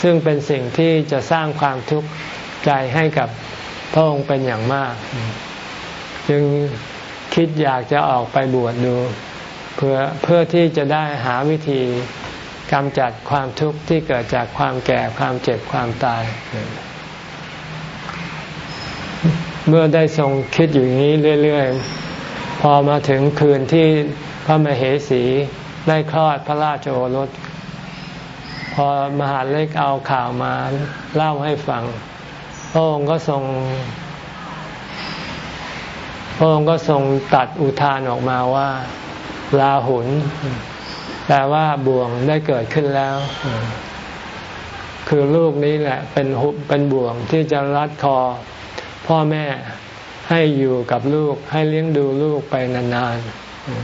ซึ่งเป็นสิ่งที่จะสร้างความทุกข์ใจให้กับพระองค์เป็นอย่างมาก จึงคิดอยากจะออกไปบวชดดูเพื่อเพื่อที่จะได้หาวิธี กำจัดความทุกข์ที่เกิดจากความแก่ความเจ็บความตาย เมื่อได้ทรงคิดอยู่อย่างนี้เรื่อย ๆ พอมาถึงคืนที่พระมเหสีได้คลอดพระราชโอรส พอมหาเล็กเอาข่าวมาเล่าให้ฟัง พระองค์ก็ทรงพระองค์ก็ทรงตัดอุทานออกมาว่าลาหุน แปลว่าบ่วงได้เกิดขึ้นแล้ว คือลูกนี้แหละ เป็นหุบเป็นบ่วงที่จะรัดคอ พ่อแม่ให้อยู่กับลูกให้เลี้ยงดูลูกไปนาน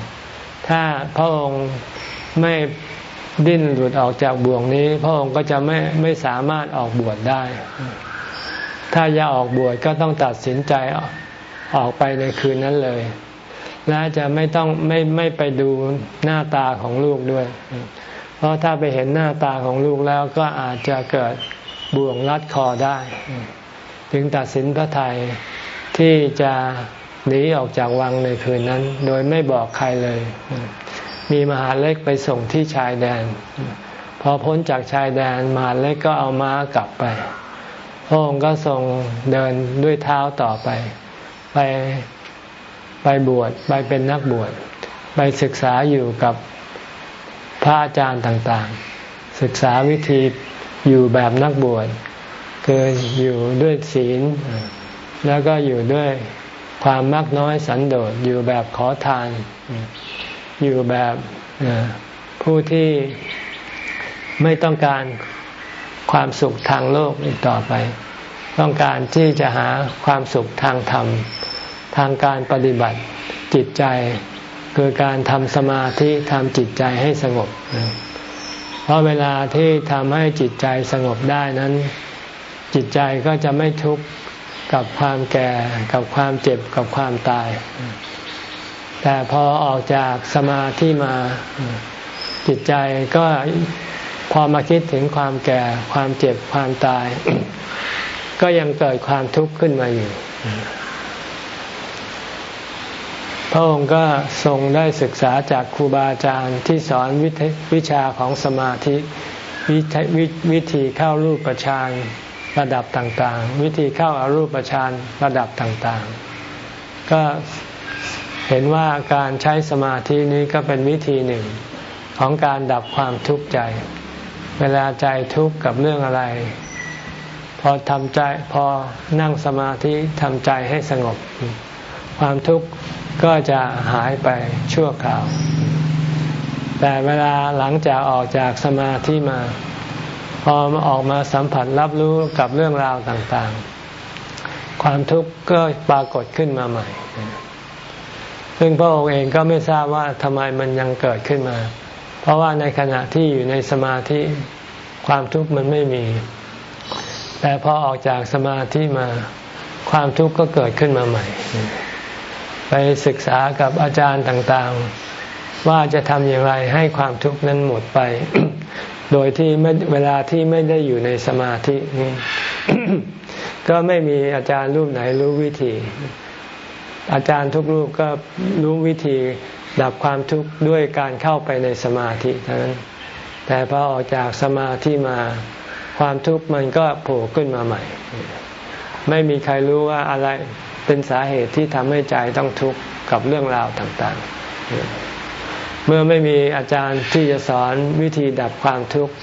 ๆ ถ้าพระองค์ไม่ดิ้นหลุดออกจากบ่วงนี้ พระองค์ก็จะไม่ไม่สามารถออกบวชได้ ถ้าจะออกบวชก็ต้องตัดสินใจออกไปในคืนนั้นเลย และจะไม่ต้องไม่ไม่ไปดูหน้าตาของลูกด้วย เพราะถ้าไปเห็นหน้าตาของลูกแล้วก็อาจจะเกิดบ่วงรัดคอได้ จึงตัดสินพระไทยที่จะหนีออกจากวังในคืนนั้น โดยไม่บอกใครเลย มีมหาเล็กไปส่งที่ชายแดน พอพ้นจากชายแดนมหาเล็กก็เอาม้ากลับไปพระองค์ก็ทรงเดินด้วยเท้าต่อไป ไปไป บวชไปเป็นนักบวชไปศึกษาอยู่กับพระอาจารย์ต่างๆ ศึกษาวิธีอยู่แบบนักบวชคืออยู่ด้วยศีล แล้วก็อยู่ด้วยความมักน้อยสันโดษอยู่แบบขอทาน อยู่แบบผู้ที่ไม่ต้องการความสุขทางโลกอีกต่อไป ต้องการที่จะหาความสุขทางธรรม ทางการปฏิบัติจิตใจ คือการทำสมาธิทำจิตใจให้สงบ เพราะเวลาที่ทำให้จิตใจสงบได้นั้น จิตใจก็จะไม่ทุกข์กับความแก่กับความเจ็บกับความตาย แต่พอออกจากสมาธิมาจิตใจก็พอมาคิดถึงความแก่ความเจ็บความตาย ก็ยังเกิดความทุกข์ขึ้นมาอยู่ พระองค์ก็ทรงได้ศึกษาจากครูบาอาจารย์ที่สอนวิชาของสมาธิวิธีเข้ารูปฌานระดับต่างๆ วิธีเข้าอารูปฌานระดับต่างๆ ก็เห็นว่าการใช้สมาธินี้ก็เป็นวิธีหนึ่งของการดับความทุกข์ใจ เวลาใจทุกข์กับเรื่องอะไร พอทำใจพอนั่งสมาธิทำใจให้สงบ ความทุกข์ ก็จะหายไปชั่วคราว แต่เวลาหลังจากออกจากสมาธิมา พอมาออกมาสัมผัสรับรู้กับเรื่องราวต่างๆ ความทุกข์ก็ปรากฏขึ้นมาใหม่ ซึ่งพระองค์เองก็ไม่ทราบว่าทำไมมันยังเกิดขึ้นมา เพราะว่าในขณะที่อยู่ในสมาธิความทุกข์มันไม่มี แต่พอออกจากสมาธิมา ความทุกข์ก็เกิดขึ้นมาใหม่ ไปศึกษากับอาจารย์ต่างๆ ว่าจะทำอย่างไรให้ความทุกข์นั้นหมดไป โดยที่เวลาที่ไม่ได้อยู่ในสมาธินี่ก็ไม่มีอาจารย์รูปไหนรู้วิธี อาจารย์ทุกรูปก็รู้วิธีดับความทุกข์ด้วยการเข้าไปในสมาธิเท่านั้น แต่พอออกจากสมาธิมาความทุกข์มันก็โผล่ขึ้นมาใหม่ ไม่มีใครรู้ว่าอะไร เป็นสาเหตุที่ทำให้ใจต้องทุกข์กับเรื่องราวต่างๆ เมื่อไม่มีอาจารย์ที่จะสอนวิธีดับความทุกข์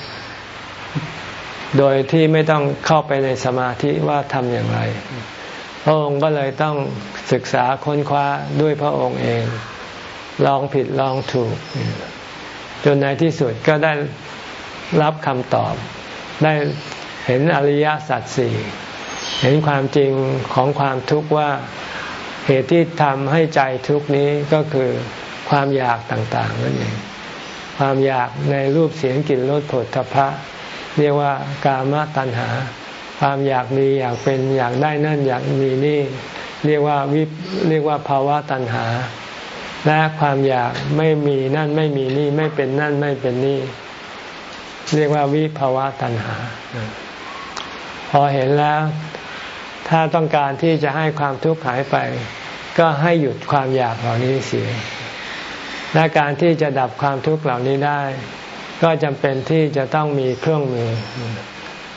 โดยที่ไม่ต้องเข้าไปในสมาธิว่าทำอย่างไร พระองค์ก็เลยต้องศึกษาค้นคว้าด้วยพระองค์เอง ลองผิดลองถูก จนในที่สุดก็ได้รับคำตอบ ได้เห็นอริยสัจสี่ เห็นความจริงของความทุกข์ว่าเหตุที่ทำให้ใจทุกข์นี้ก็คือความอยากต่างๆนั่นเองความอยากในรูปเสียงกลิ่นรสผลทพะ เรียกว่ากามตัณหา ความอยากมีอยากเป็นอยากได้นั่นอยากมีนี่ เรียกว่าวิเรียกว่าภาวะตัณหา และความอยากไม่มีนั่นไม่มีนี่ไม่เป็นนั่นไม่เป็นนี่ เรียกว่าวิภาวะตัณหา พอเห็นแล้ว ถ้าต้องการที่จะให้ความทุกข์หายไป ก็ให้หยุดความอยากเหล่านี้เสียและการที่จะดับความทุกข์เหล่านี้ได้ ก็จำเป็นที่จะต้องมีเครื่องมือ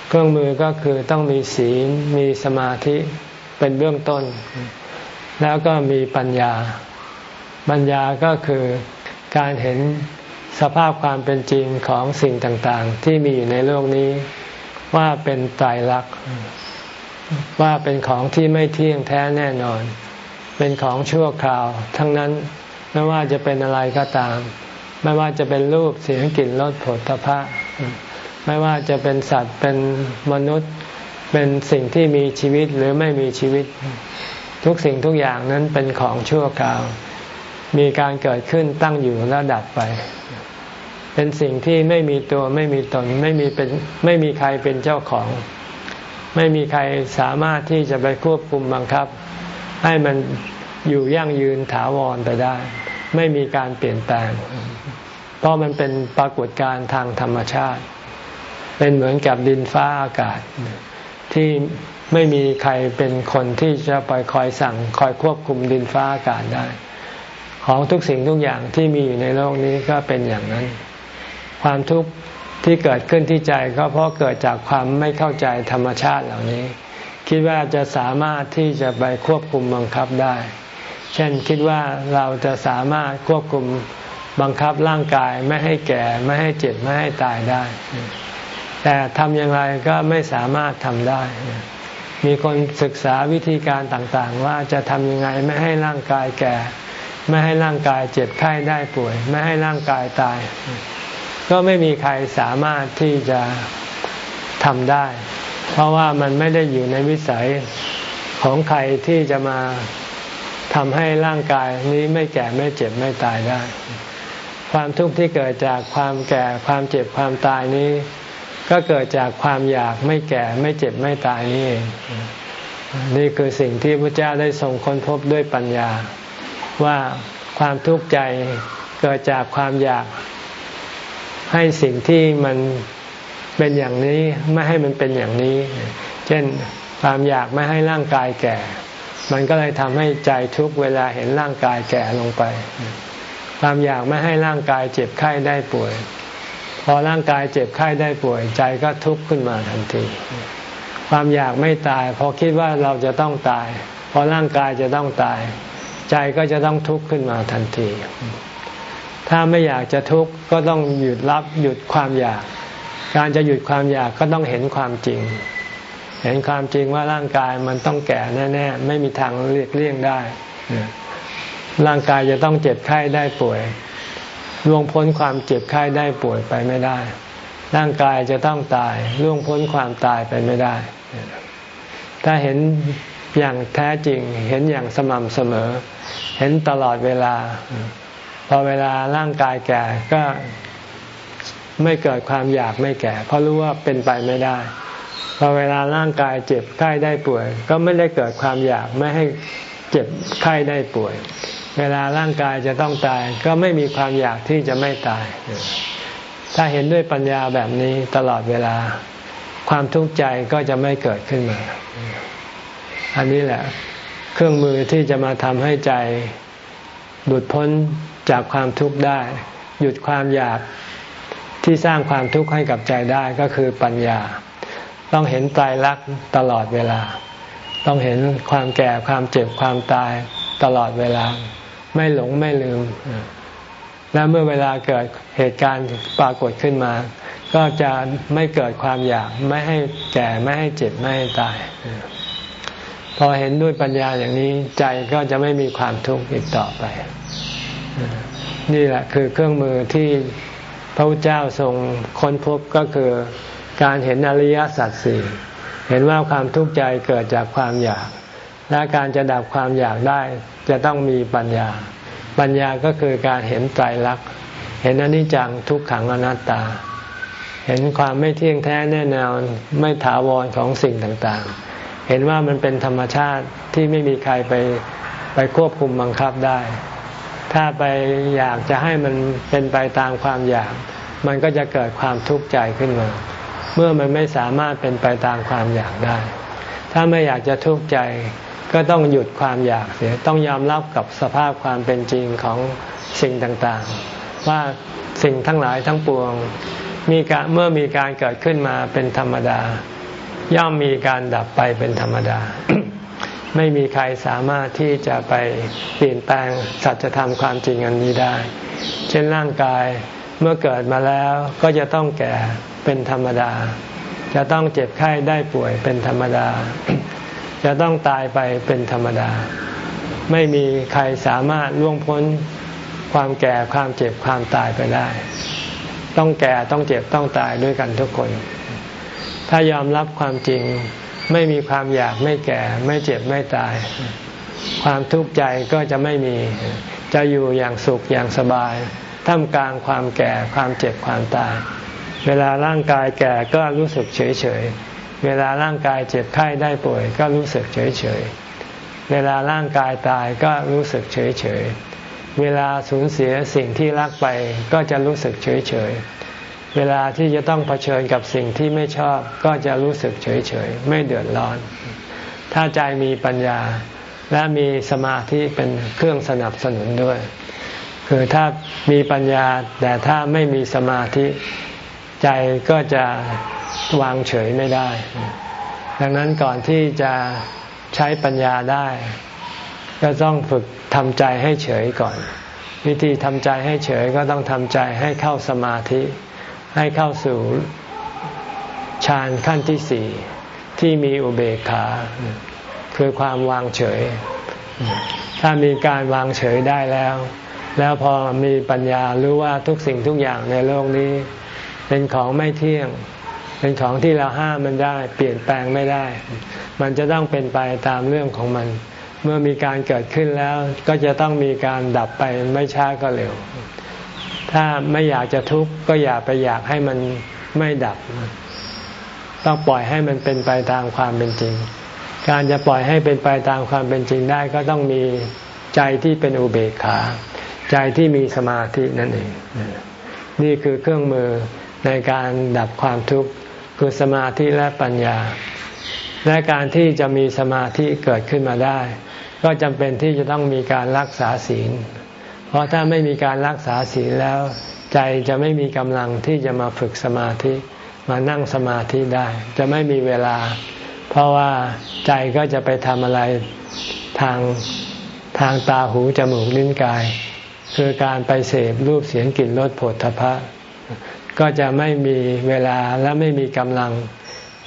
เครื่องมือก็คือต้องมีศีลมีสมาธิเป็นเบื้องต้น แล้วก็มีปัญญา ปัญญาก็คือการเห็นสภาพความเป็นจริงของสิ่งต่างๆ ที่มีอยู่ในโลกนี้ว่าเป็นตายรักษ ว่าเป็นของที่ไม่เที่ยงแท้แน่นอน เป็นของชั่วคราว ทั้งนั้นไม่ว่าจะเป็นอะไรก็ตาม ไม่ว่าจะเป็นรูปเสียงกลิ่นรสผลพระไม่ว่าจะเป็นสัตว์เป็นมนุษย์ เป็นสิ่งที่มีชีวิตหรือไม่มีชีวิต ทุกสิ่งทุกอย่างนั้นเป็นของชั่วคราว มีการเกิดขึ้นตั้งอยู่แล้วดับไป เป็นสิ่งที่ไม่มีตัวไม่มีตนไม่มีเป็นไม่มีใครเป็นเจ้าของ ไม่มีใครสามารถที่จะไปควบคุมบังคับ ให้มันอยู่ยั่งยืนถาวรไปได้ ไม่มีการเปลี่ยนแปลง เพราะมันเป็นปรากฏการณ์ทางธรรมชาติ เป็นเหมือนกับดินฟ้าอากาศ ที่ไม่มีใครเป็นคนที่จะไปคอยสั่งคอยควบคุมดินฟ้าอากาศได้ ของทุกสิ่งทุกอย่างที่มีอยู่ในโลกนี้ก็เป็นอย่างนั้น ความทุกข์ ที่เกิดขึ้นที่ใจก็เพราะเกิดจากความไม่เข้าใจธรรมชาติเหล่านี้ คิดว่าจะสามารถที่จะไปควบคุมบังคับได้ เช่นคิดว่าเราจะสามารถควบคุมบังคับร่างกายไม่ให้แก่ไม่ให้เจ็บไม่ให้ตายได้ แต่ทำอย่างไรก็ไม่สามารถทำได้ มีคนศึกษาวิธีการต่างๆ ว่าจะทำยังไงไม่ให้ร่างกายแก่ ไม่ให้ร่างกายเจ็บไข้ได้ป่วย ไม่ให้ร่างกายตาย ก็ไม่มีใครสามารถที่จะทำได้ เพราะว่ามันไม่ได้อยู่ในวิสัยของใครที่จะมาทำให้ร่างกายนี้ไม่แก่ไม่เจ็บไม่ตายได้ ความทุกข์ที่เกิดจากความแก่ความเจ็บความตายนี้ ก็เกิดจากความอยากไม่แก่ไม่เจ็บไม่ตายนี่เองนี่คือสิ่งที่พระเจ้าได้ทรงค้นพบด้วยปัญญา ว่าความทุกข์ใจเกิดจากความอยาก ให้สิ่งที่มันเป็นอย่างนี้ไม่ให้มันเป็นอย่างนี้ เช่นความอยากไม่ให้ร่างกายแก่ มันก็เลยทำให้ใจทุกเวลาเห็นร่างกายแก่ลงไป ความอยากไม่ให้ร่างกายเจ็บไข้ได้ป่วย พอร่างกายเจ็บไข้ได้ป่วย ใจก็ทุกข์ขึ้นมาทันที ความอยากไม่ตาย พอคิดว่าเราจะต้องตาย พอร่างกายจะต้องตาย ใจก็จะต้องทุกข์ขึ้นมาทันที ถ้าไม่อยากจะทุกข์ก็ต้องหยุดรับหยุดความอยาก การจะหยุดความอยากก็ต้องเห็นความจริง เห็นความจริงว่าร่างกายมันต้องแก่แน่ๆไม่มีทางเลียกเลี่ยงได้ ร่างกายจะต้องเจ็บไข้ได้ป่วยล่วงพ้นความเจ็บไข้ได้ป่วยไปไม่ได้ ร่างกายจะต้องตายล่วงพ้นความตายไปไม่ได้ ถ้าเห็นอย่างแท้จริงเห็นอย่างสม่ำเสมอ เห็นตลอดเวลา พอเวลาร่างกายแก่ก็ไม่เกิดความอยากไม่แก่ เพราะรู้ว่าเป็นไปไม่ได้ พอเวลาร่างกายเจ็บไข้ได้ป่วย ก็ไม่ได้เกิดความอยากไม่ให้เจ็บไข้ได้ป่วย เวลาร่างกายจะต้องตาย ก็ไม่มีความอยากที่จะไม่ตาย ถ้าเห็นด้วยปัญญาแบบนี้ตลอดเวลา ความทุกข์ใจก็จะไม่เกิดขึ้นมา อันนี้แหละ เครื่องมือที่จะมาทำให้ใจ หลุดพ้นจากความทุกข์ได้ หยุดความอยากที่สร้างความทุกข์ให้กับใจได้ก็คือปัญญา ต้องเห็นตายรักตลอดเวลา ต้องเห็นความแก่ความเจ็บความตายตลอดเวลา ไม่หลงไม่ลืม และเมื่อเวลาเกิดเหตุการณ์ปรากฏขึ้นมา ก็จะไม่เกิดความอยากไม่ให้แก่ไม่ให้เจ็บไม่ให้ตาย พอเห็นด้วยปัญญาอย่างนี้ใจก็จะไม่มีความทุกข์อีกต่อไป นี่แหละคือเครื่องมือที่พระพุทธเจ้าทรงค้นพบก็คือการเห็นอริยสัจสี่เห็นว่าความทุกข์ใจเกิดจากความอยาก และการจะดับความอยากได้จะต้องมีปัญญา ปัญญาก็คือการเห็นไตรลักษณ์เห็นอนิจจังทุกขังอนัตตา เห็นความไม่เที่ยงแท้แน่นอนไม่ถาวรของสิ่งต่างๆ เห็นว่ามันเป็นธรรมชาติที่ไม่มีใครไปไปควบคุมบังคับได้ ถ้าไปอยากจะให้มันเป็นไปตามความอยาก มันก็จะเกิดความทุกข์ใจขึ้นมา เมื่อมันไม่สามารถเป็นไปตามความอยากได้ ถ้าไม่อยากจะทุกข์ใจก็ต้องหยุดความอยากเสีย ต้องยอมรับกับสภาพความเป็นจริงของสิ่งต่างๆ ว่าสิ่งทั้งหลายทั้งปวงมีการเมื่อมีการเกิดขึ้นมาเป็นธรรมดา ย่อมมีการดับไปเป็นธรรมดา ไม่มีใครสามารถที่จะไปเปลี่ยนแปลงสัจธรรมความจริงอันนี้ได้ เช่นร่างกายเมื่อเกิดมาแล้วก็จะต้องแก่เป็นธรรมดา จะต้องเจ็บไข้ได้ป่วยเป็นธรรมดา จะต้องตายไปเป็นธรรมดา ไม่มีใครสามารถล่วงพ้นความแก่ความเจ็บความตายไปได้ ต้องแก่ต้องเจ็บต้องตายด้วยกันทุกคน ถ้ายอมรับความจริง ไม่มีความอยากไม่แก่ ไม่เจ็บไม่ตาย ความทุกข์ใจก็จะไม่มี จะอยู่อย่างสุขอย่างสบาย ท่ามกลางความแก่ความเจ็บความตาย เวลาร่างกายแก่ก็รู้สึกเฉยเฉยเวลาร่างกายเจ็บไข้ได้ป่วย ก็รู้สึกเฉยเฉยเวลาร่างกายตายก็รู้สึกเฉยเฉยเวลาสูญเสียสิ่งที่รักไปก็จะรู้สึกเฉยเฉย เวลาที่จะต้องเผชิญกับสิ่งที่ไม่ชอบก็จะรู้สึกเฉยเฉยไม่เดือดร้อน ถ้าใจมีปัญญา และมีสมาธิเป็นเครื่องสนับสนุนด้วย คือถ้ามีปัญญาแต่ถ้าไม่มีสมาธิ ใจก็จะวางเฉยไม่ได้ ดังนั้นก่อนที่จะใช้ปัญญาได้ ก็ต้องฝึกทำใจให้เฉยก่อน วิธีทำใจให้เฉยก็ต้องทำใจให้เข้าสมาธิ ให้เข้าสู่ฌานขั้นที่สี่ที่มีอุเบกขา คือความวางเฉย ถ้ามีการวางเฉยได้แล้ว แล้วพอมีปัญญารู้ว่าทุกสิ่งทุกอย่างในโลกนี้ เป็นของไม่เที่ยง เป็นของที่เราห้ามมันได้ เปลี่ยนแปลงไม่ได้ มันจะต้องเป็นไปตามเรื่องของมัน เมื่อมีการเกิดขึ้นแล้วก็จะต้องมีการดับไปไม่ช้าก็เร็ว ถ้าไม่อยากจะทุกข์ก็อย่าไปอยากให้มันไม่ดับ ต้องปล่อยให้มันเป็นไปตามความเป็นจริง การจะปล่อยให้เป็นไปตามความเป็นจริงได้ก็ต้องมีใจที่เป็นอุเบกขา ใจที่มีสมาธินั่นเอง นี่คือเครื่องมือในการดับความทุกข์คือสมาธิและปัญญา และการที่จะมีสมาธิเกิดขึ้นมาได้ ก็จำเป็นที่จะต้องมีการรักษาศีล เพราะถ้าไม่มีการรักษาศีลแล้ว ใจจะไม่มีกำลังที่จะมาฝึกสมาธิมานั่งสมาธิได้ จะไม่มีเวลา เพราะว่าใจก็จะไปทำอะไรทางทางตาหูจมูกลิ้นกาย คือการไปเสพรูปเสียงกลิ่นรสผลทพะ ก็จะไม่มีเวลาและไม่มีกำลัง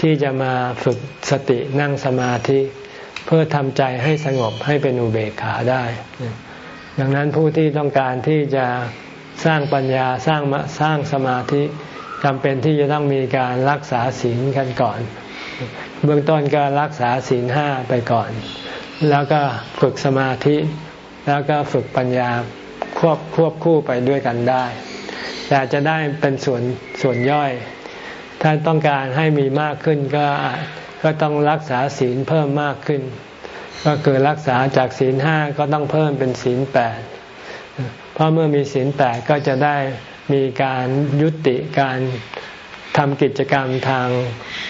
ที่จะมาฝึกสตินั่งสมาธิ เพื่อทำใจให้สงบให้เป็นอุเบกขาได้ ดังนั้นผู้ที่ต้องการที่จะสร้างปัญญาสร้างสร้างสมาธิจำเป็นที่จะต้องมีการรักษาศีลกันก่อน เบื้องต้นก็รักษาศีลห้าไปก่อน แล้วก็ฝึกสมาธิ แล้วก็ฝึกปัญญาควบควบคู่ไปด้วยกันได้ แต่จะได้เป็นส่วนส่วนย่อย ถ้าต้องการให้มีมากขึ้นก็ก็ต้องรักษาศีลเพิ่มมากขึ้น ก็คือรักษาจากศีลห้าก็ต้องเพิ่มเป็นศีลแปดเพราะเมื่อมีศีลแปดก็จะได้มีการยุติการทำกิจกรรมทาง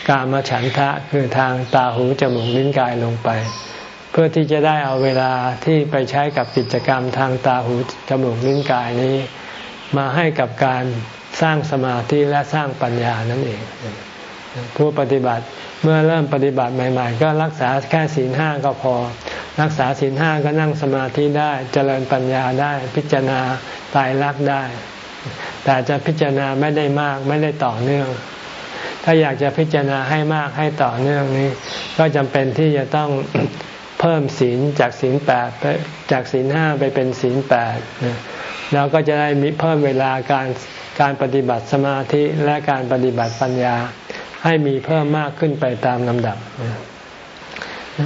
กามฉันทะคือทางตาหูจมูกลิ้นกายลงไป เพื่อที่จะได้เอาเวลาที่ไปใช้กับกิจกรรมทางตาหูจมูกลิ้นกายนี้ มาให้กับการสร้างสมาธิและสร้างปัญญานั่นเอง ผู้ปฏิบัติเมื่อเริ่มปฏิบัติใหม่ ๆ ก็รักษาแค่ศีลห้าก็พอ รักษาศีลห้าก็นั่งสมาธิได้เจริญปัญญาได้ พิจารณาตายรักได้ แต่จะพิจารณาไม่ได้มากไม่ได้ต่อเนื่อง ถ้าอยากจะพิจารณาให้มากให้ต่อเนื่องนี้ ก็จำเป็นที่จะต้องเพิ่มศีลจากศีลแปดจากศีลห้าไปเป็นศีลแปดเราก็จะได้มีเพิ่มเวลาการการปฏิบัติสมาธิและการปฏิบัติปัญญา ให้มีเพิ่มมากขึ้นไปตามลำดับ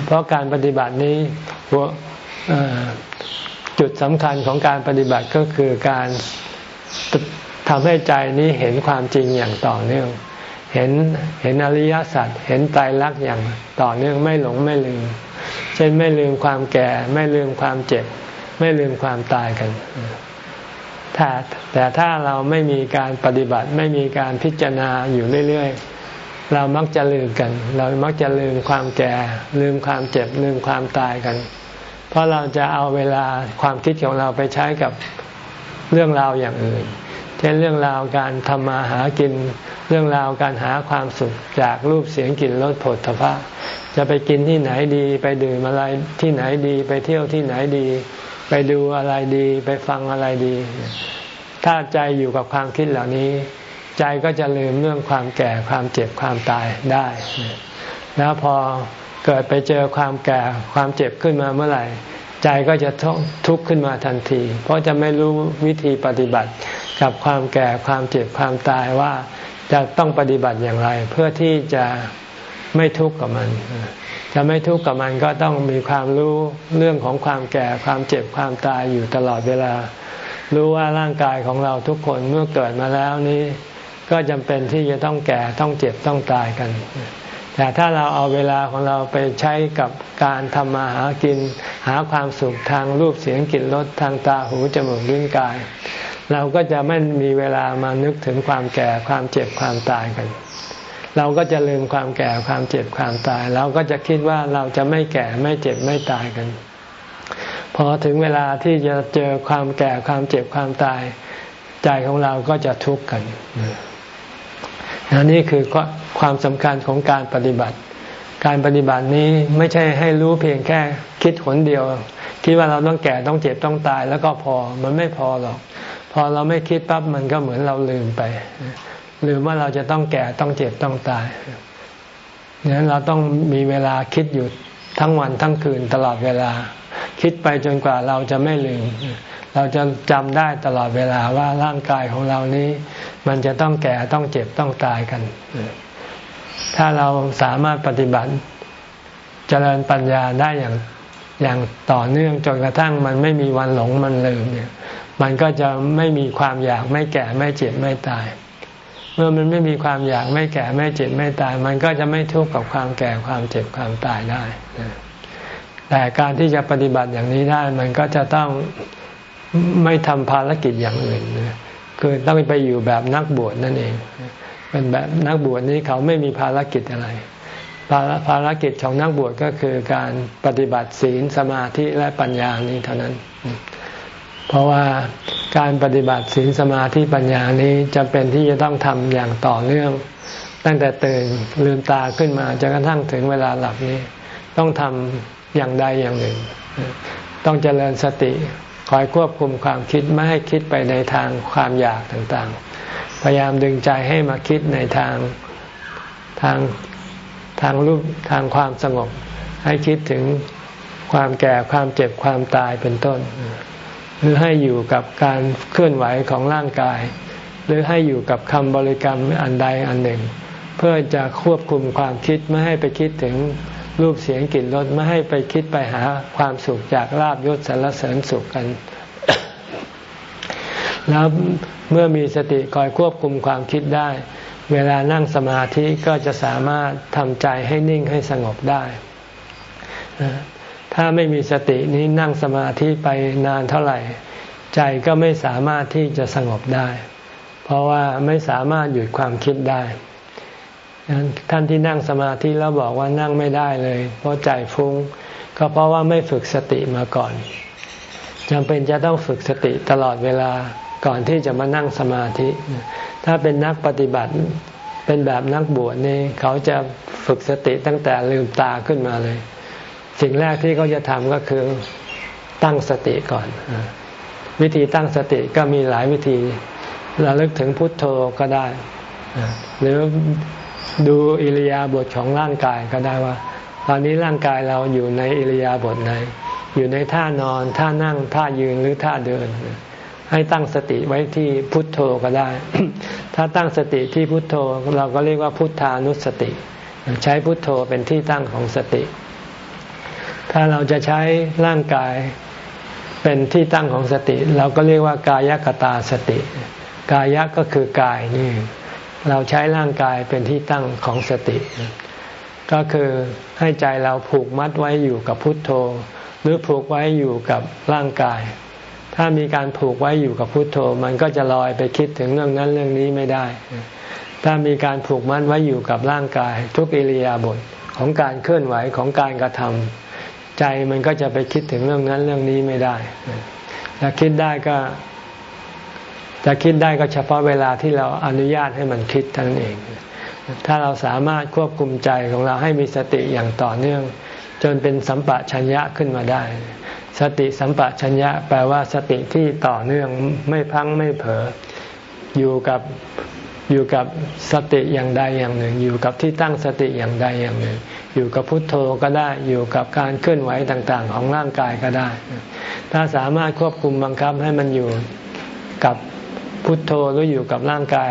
เพราะการปฏิบัตินี้จุดสำคัญของการปฏิบัติก็คือการทำให้ใจนี้เห็นความจริงอย่างต่อเนื่อง เห็นเห็นอริยสัจเห็นไตรลักษณ์อย่างต่อเนื่องไม่หลงไม่ลืม เช่นไม่ลืมความแก่ ไม่ลืมความเจ็บ ไม่ลืมความตายกันแต่แต่ถ้าเราไม่มีการปฏิบัติไม่มีการพิจารณาอยู่เรื่อยๆ เรามักจะลืมกัน เรามักจะลืมความแก่ ลืมความเจ็บ ลืมความตายกัน เพราะเราจะเอาเวลาความคิดของเราไปใช้กับเรื่องราวอย่างอื่น เช่นเรื่องราวการทำมาหากิน เรื่องราวการหาความสุขจากรูปเสียงกลิ่นรสผลทพะจะไปกินที่ไหนดี ไปดื่มอะไรที่ไหนดี ไปเที่ยวที่ไหนดี ไปดูอะไรดี ไปฟังอะไรดี ถ้าใจอยู่กับความคิดเหล่านี้ ใจก็จะลืมเรื่องความแก่ความเจ็บความตายได้ แล้วพอเกิดไปเจอความแก่ความเจ็บขึ้นมาเมื่อไหร่ ใจก็จะทุกข์ขึ้นมาทันที เพราะจะไม่รู้วิธีปฏิบัติกับความแก่ความเจ็บความตายว่าจะต้องปฏิบัติอย่างไร เพื่อที่จะไม่ทุกข์กับมัน จะไม่ทุกข์กับมันก็ต้องมีความรู้เรื่องของความแก่ความเจ็บความตายอยู่ตลอดเวลา รู้ว่าร่างกายของเราทุกคนเมื่อเกิดมาแล้วนี้ ก็จำเป็นที่จะต้องแก่ต้องเจ็บต้องตายกัน แต่ถ้าเราเอาเวลาของเราไปใช้กับการทำมาหากิน หาความสุขทางรูปเสียงกลิ่นรสทางตาหูจมูกลิ้นกาย เราก็จะไม่มีเวลามานึกถึงความแก่ความเจ็บความตายกัน เราก็จะลืมความแก่ความเจ็บความตาย เราก็จะคิดว่าเราจะไม่แก่ไม่เจ็บไม่ตายกันพอถึงเวลาที่จะเจอความแก่ความเจ็บความตาย ใจของเราก็จะทุกข์กัน นนี่คือความสำคัญของการปฏิบัติ การปฏิบัตินี้ไม่ใช่ให้รู้เพียงแค่คิดหนเดียว คิดว่าเราต้องแก่ต้องเจ็บต้องตายแล้วก็พอมันไม่พอหรอก พอเราไม่คิดปั๊บมันก็เหมือนเราลืมไป ลืมว่าเราจะต้องแก่ต้องเจ็บต้องตายดังนั้นเราต้องมีเวลาคิดอยู่ทั้งวันทั้งคืนตลอดเวลา คิดไปจนกว่าเราจะไม่ลืม เราจะจำได้ตลอดเวลาว่าร่างกายของเรานี้ มันจะต้องแก่ต้องเจ็บต้องตายกัน ถ้าเราสามารถปฏิบัติเจริญปัญญาได้อย่างอย่างต่อเนื่องจนกระทั่งมันไม่มีวันหลงมันลืมเนี่ย มันก็จะไม่มีความอยากไม่แก่ไม่เจ็บไม่ตาย เมื่อมันไม่มีความอยากไม่แก่ไม่เจ็บไม่ตาย มันก็จะไม่ทุกข์กับความแก่ความเจ็บความตายได้แต่การที่จะปฏิบัติอย่างนี้ได้ มันก็จะต้อง ไม่ทำภารกิจอย่างอื่นคือต้องไปอยู่แบบนักบวชนั่นเอง เป็นแบบนักบวชนี้เขาไม่มีภารกิจอะไร ภารกิจของนักบวชก็คือการปฏิบัติศีลสมาธิและปัญญานี้เท่านั้น เพราะว่าการปฏิบัติศีลสมาธิปัญญานี้จะเป็นที่จะต้องทำอย่างต่อเนื่อง ตั้งแต่ตื่นลืมตาขึ้นมาจนกระทั่งถึงเวลาหลับนี้ ต้องทำอย่างใดอย่างหนึ่ง ต้องเจริญสติ คอยควบคุมความคิดไม่ให้คิดไปในทางความอยากต่างๆ พยายามดึงใจให้มาคิดในทางทางทางรูปทางความสงบ ให้คิดถึงความแก่ความเจ็บความตายเป็นต้น หรือให้อยู่กับการเคลื่อนไหวของร่างกาย หรือให้อยู่กับคำบริกรรมอันใดอันหนึ่ง เพื่อจะควบคุมความคิดไม่ให้ไปคิดถึง รูปเสียงกลิ่นรสไม่ให้ไปคิดไปหาความสุขจากลาบยศสารเสริญสุขกัน แล้วเมื่อมีสติคอยควบคุมความคิดได้ เวลานั่งสมาธิก็จะสามารถทำใจให้นิ่งให้สงบได้ ถ้าไม่มีสตินี้นั่งสมาธิไปนานเท่าไหร่ ใจก็ไม่สามารถที่จะสงบได้ เพราะว่าไม่สามารถหยุดความคิดได้ ท่านที่นั่งสมาธิแล้วบอกว่านั่งไม่ได้เลย เพราะใจฟุง้ง ก็เพราะว่าไม่ฝึกสติมาก่อนจำเป็นจะต้องฝึกสติตลอดเวลาก่อนที่จะมานั่งสมาธิ ถ้าเป็นนักปฏิบัติเป็นแบบนักบวชนี่เขาจะฝึกสติตั้งแต่ลืมตาขึ้นมาเลย สิ่งแรกที่เขาจะทำก็คือตั้งสติก่อน วิธีตั้งสติก็มีหลายวิธีระลึกถึงพุทโธก็ได้ หรือ ดูอิริยาบถของร่างกายก็ได้ว่า ตอนนี้ร่างกายเราอยู่ในอิริยาบถไหน อยู่ในท่านอน ท่านั่ง ท่ายืนหรือท่าเดิน ให้ตั้งสติไว้ที่พุทโธก็ได้ ถ้าตั้งสติที่พุทโธเราก็เรียกว่าพุทธานุสติ ใช้พุทโธเป็นที่ตั้งของสติ ถ้าเราจะใช้ร่างกายเป็นที่ตั้งของสติ เราก็เรียกว่ากายกตาสติ กายะก็คือกายนี่ เราใช้ร่างกายเป็นที่ตั้งของสติ ก็คือให้ใจเราผูกมัดไว้อยู่กับพุทโธ หรือผูกไว้อยู่กับร่างกาย ถ้ามีการผูกไว้อยู่กับพุทโธ มันก็จะลอยไปคิดถึงเรื่องนั้นเรื่องนี้ไม่ได้ ถ้ามีการผูกมัดไว้อยู่กับร่างกาย ทุกอิริยาบถของการเคลื่อนไหวของการกระทำใจมันก็จะไปคิดถึงเรื่องนั้นเรื่องนี้ไม่ได้จะคิดได้ก็ จะคิดได้ก็เฉพาะเวลาที่เราอนุญาตให้มันคิดทั้งเอง ถ้าเราสามารถควบคุมใจของเราให้มีสติอย่างต่อเนื่อง จนเป็นสัมปะชัญญะขึ้นมาได้ สติสัมปะชัญญะแปลว่าสติที่ต่อเนื่องไม่พังไม่เผลออยู่กับอยู่กับสติอย่างใดอย่างหนึ่ง อยู่กับที่ตั้งสติอย่างใดอย่างหนึ่ง อยู่กับพุทโธก็ได้อยู่กับการเคลื่อนไหวต่างๆ ของร่างกายก็ได้ ถ้าสามารถควบคุมบังคับให้มันอยู่กับ พุทโธหรืออยู่กับร่างกาย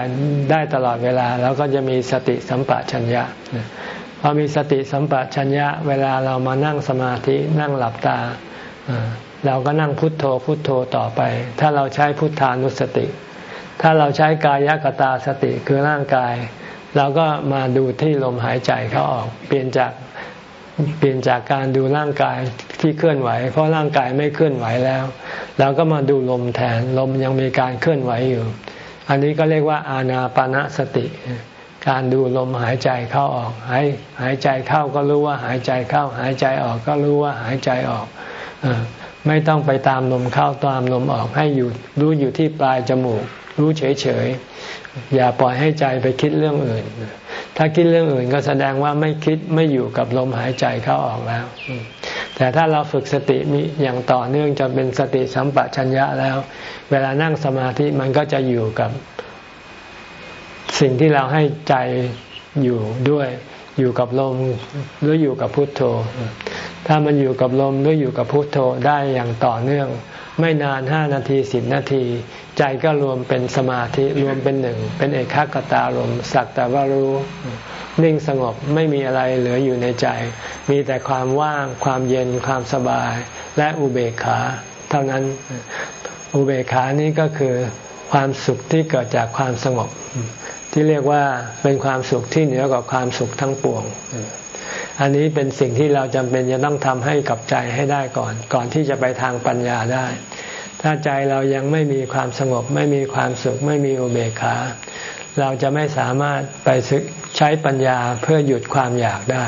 ได้ตลอดเวลา แล้วก็จะมีสติสัมปชัญญะพพอมีสติสัมปชัญญะ เวลาเรามานั่งสมาธินั่งหลับตาเราก็นั่งพุทโธพุทโธต่อไป ถ้าเราใช้พุทธานุสติ ถ้าเราใช้กายกตาสติคือร่างกาย เราก็มาดูที่ลมหายใจเขาออก เปลี่ยนจากเปลี่ยนจากการดูร่างกายที่เคลื่อนไหว เพราะร่างกายไม่เคลื่อนไหวแล้ว เราก็มาดูลมแทนลมยังมีการเคลื่อนไหวอยู่ อันนี้ก็เรียกว่าอาณาปณะสติ การดูลมหายใจเข้าออก หายหายใจเข้าก็รู้ว่าหายใจเข้า หายใจออกก็รู้ว่าหายใจออกอไม่ต้องไปตามลมเข้าตามลมออกให้อยู่รู้อยู่ที่ปลายจมูก รู้เฉยๆ อย่าปล่อยให้ใจไปคิดเรื่องอื่น ถ้าคิดเรื่องอื่นก็แสดงว่าไม่คิดไม่อยู่กับลมหายใจเข้าออกแล้ว แต่ถ้าเราฝึกสติมีอย่างต่อเนื่องจนเป็นสติสัมปชัญญะแล้ว เวลานั่งสมาธิมันก็จะอยู่กับ สิ่งที่เราให้ใจอยู่ด้วย อยู่กับลมหรืออยู่กับพุทโธ ถ้ามันอยู่กับลมหรืออยู่กับพุทโธได้อย่างต่อเนื่อง ไม่นานห้านาทีสิบนาที ใจก็รวมเป็นสมาธิรวมเป็นหนึ่ง เป็นเอกขกตารมสักแต่ว่ารู้ นิ่งสงบไม่มีอะไรเหลืออยู่ในใจ มีแต่ความว่าง ความเย็น ความสบาย และอุเบกขา เท่านั้นอุเบกขานี้ก็คือความสุขที่เกิดจากความสงบ ที่เรียกว่าเป็นความสุขที่เหนือกว่าความสุขทั้งปวง อันนี้เป็นสิ่งที่เราจำเป็นจะต้องทำให้กับใจให้ได้ก่อน ก่อนที่จะไปทางปัญญาได้ ถ้าใจเรายังไม่มีความสงบ ไม่มีความสุข ไม่มีอุเบกขา เราจะไม่สามารถไปใช้ปัญญาเพื่อหยุดความอยากได้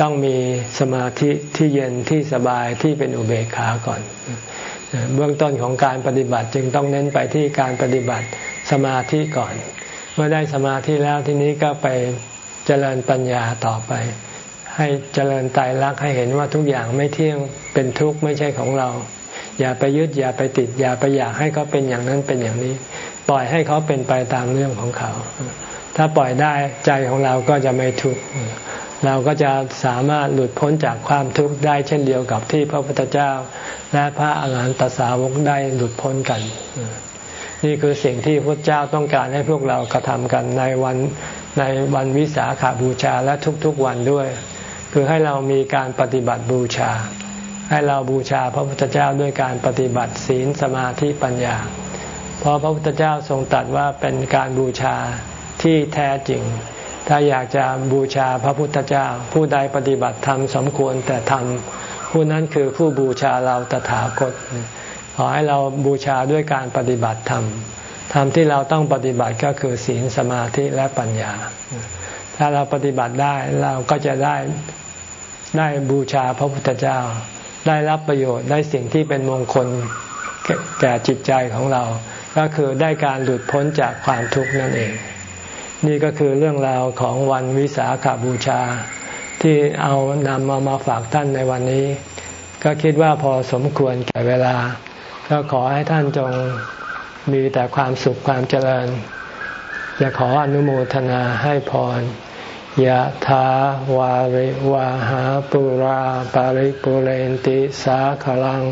ต้องมีสมาธิที่เย็นที่สบายที่เป็นอุเบกขาก่อน เบื้องต้นของการปฏิบัติจึงต้องเน้นไปที่การปฏิบัติสมาธิก่อน เมื่อได้สมาธิแล้วทีนี้ก็ไปเจริญปัญญาต่อไป ให้เจริญไตรลักให้เห็นว่าทุกอย่างไม่เที่ยงเป็นทุกข์ไม่ใช่ของเรา อย่าไปยึดอย่าไปติด อย่าไปอยากให้เขาเป็นอย่างนั้นเป็นอย่างนี้ ปล่อยให้เขาเป็นไปตามเรื่องของเขา ถ้าปล่อยได้ใจของเราก็จะไม่ทุกข์เราก็จะสามารถหลุดพ้นจากความทุกข์ได้เช่นเดียวกับที่พระพุทธเจ้า และพระอาหารหันตสาวกได้หลุดพ้นกัน นี่คือสิ่งที่พระเจ้าต้องการให้พวกเรากระทำกันในวันในวันวิสาขาบูชาและทุกๆวันด้วย คือให้เรามีการปฏิบัติบูชา ให้เราบูชาพระพุทธเจ้าด้วยการปฏิบัติศีลสมาธิปัญญา เพราะพระพุทธเจ้าทรงตรัสว่าเป็นการบูชาที่แท้จริง ถ้าอยากจะบูชาพระพุทธเจ้า ผู้ใดปฏิบัติธรรมสมควรแต่ทำผู้นั้นคือผู้บูชาเราตถาคต ขอให้เราบูชาด้วยการปฏิบัติธรรมธรรมที่เราต้องปฏิบัติก็คือศีลสมาธิและปัญญา ถ้าเราปฏิบัติได้เราก็จะได้ได้บูชาพระพุทธเจ้า ได้รับประโยชน์ได้สิ่งที่เป็นมงคลแก่จิตใจของเรา ก็คือได้การหลุดพ้นจากความทุกข์นั่นเอง นี่ก็คือเรื่องราวของวันวิสาขาบูชา ที่เอานำมามาฝากท่านในวันนี้ ก็คิดว่าพอสมควรแก่เวลา ก็ขอให้ท่านจงมีแต่ความสุขความเจริญ จะขออนุโมทนาให้พร ยะถาวาริวาหาปุราปาริปุเรนติสาขลัง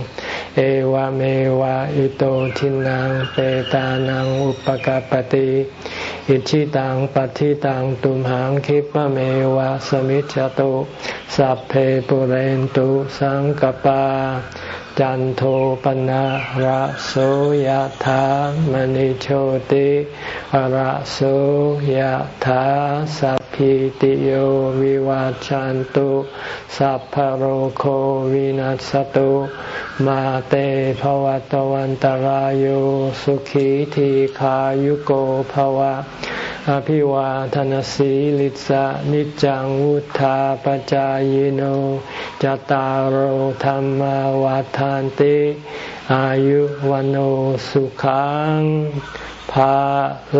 เอวเมวะอิโตทินังเปตานังอุปกปติอิชิตังปฏิตังตุมหังคิปะเมวะสมิจจตุสัพเพปุเรนตุสังกปา จันโทปนะระโสยธามณิโชติระโสยธาสั พิติโยวิวาจันตุสัพพโรโควินัสตุมาเตภวะตวันตารโยสุขีทีขายุโกภวะ อภิวาทนสีลิสะนิจังวุธาปจายโนจตารโหธรรมวาทานติอายุวันโอสุขังภา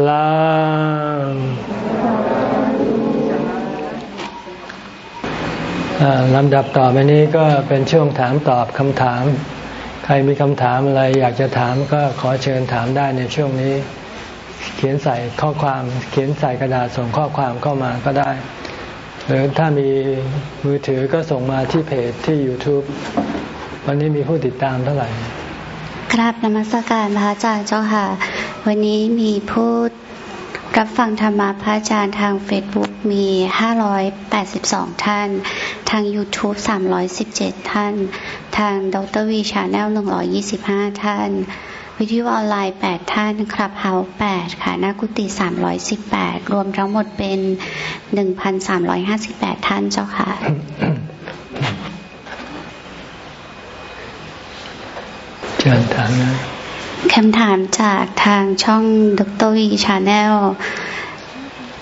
ลัง ลำดับต่อไปนี้ก็เป็นช่วงถามตอบคำถาม ใครมีคำถามอะไรอยากจะถามก็ขอเชิญถามได้ในช่วงนี้ เขียนใส่ข้อความเขียนใส่กระดาษส่งข้อความเข้ามาก็ได้ หรือถ้ามีมือถือก็ส่งมาที่เพจที่ YouTube วันนี้มีผู้ติดตามเท่าไหร่ ครับนมัสการพระอาจารย์เจ้าค่ะ วันนี้มีผู้รับฟังธรรมะพระอาจารย์ทางเฟซบุ๊กมี 582 ท่าน ทาง YouTube 317 ท่าน ทางดร.วี Channel 125 ท่าน วิทยุออนไลน์ 8 ท่าน Clubhouse 8ค่ะหน้ากุฏิ318 รวมทั้งหมดเป็น 1,358 ท่านเจ้าค่ะ เชิญถามนะคำถามจากทางช่องดรวีชาแนล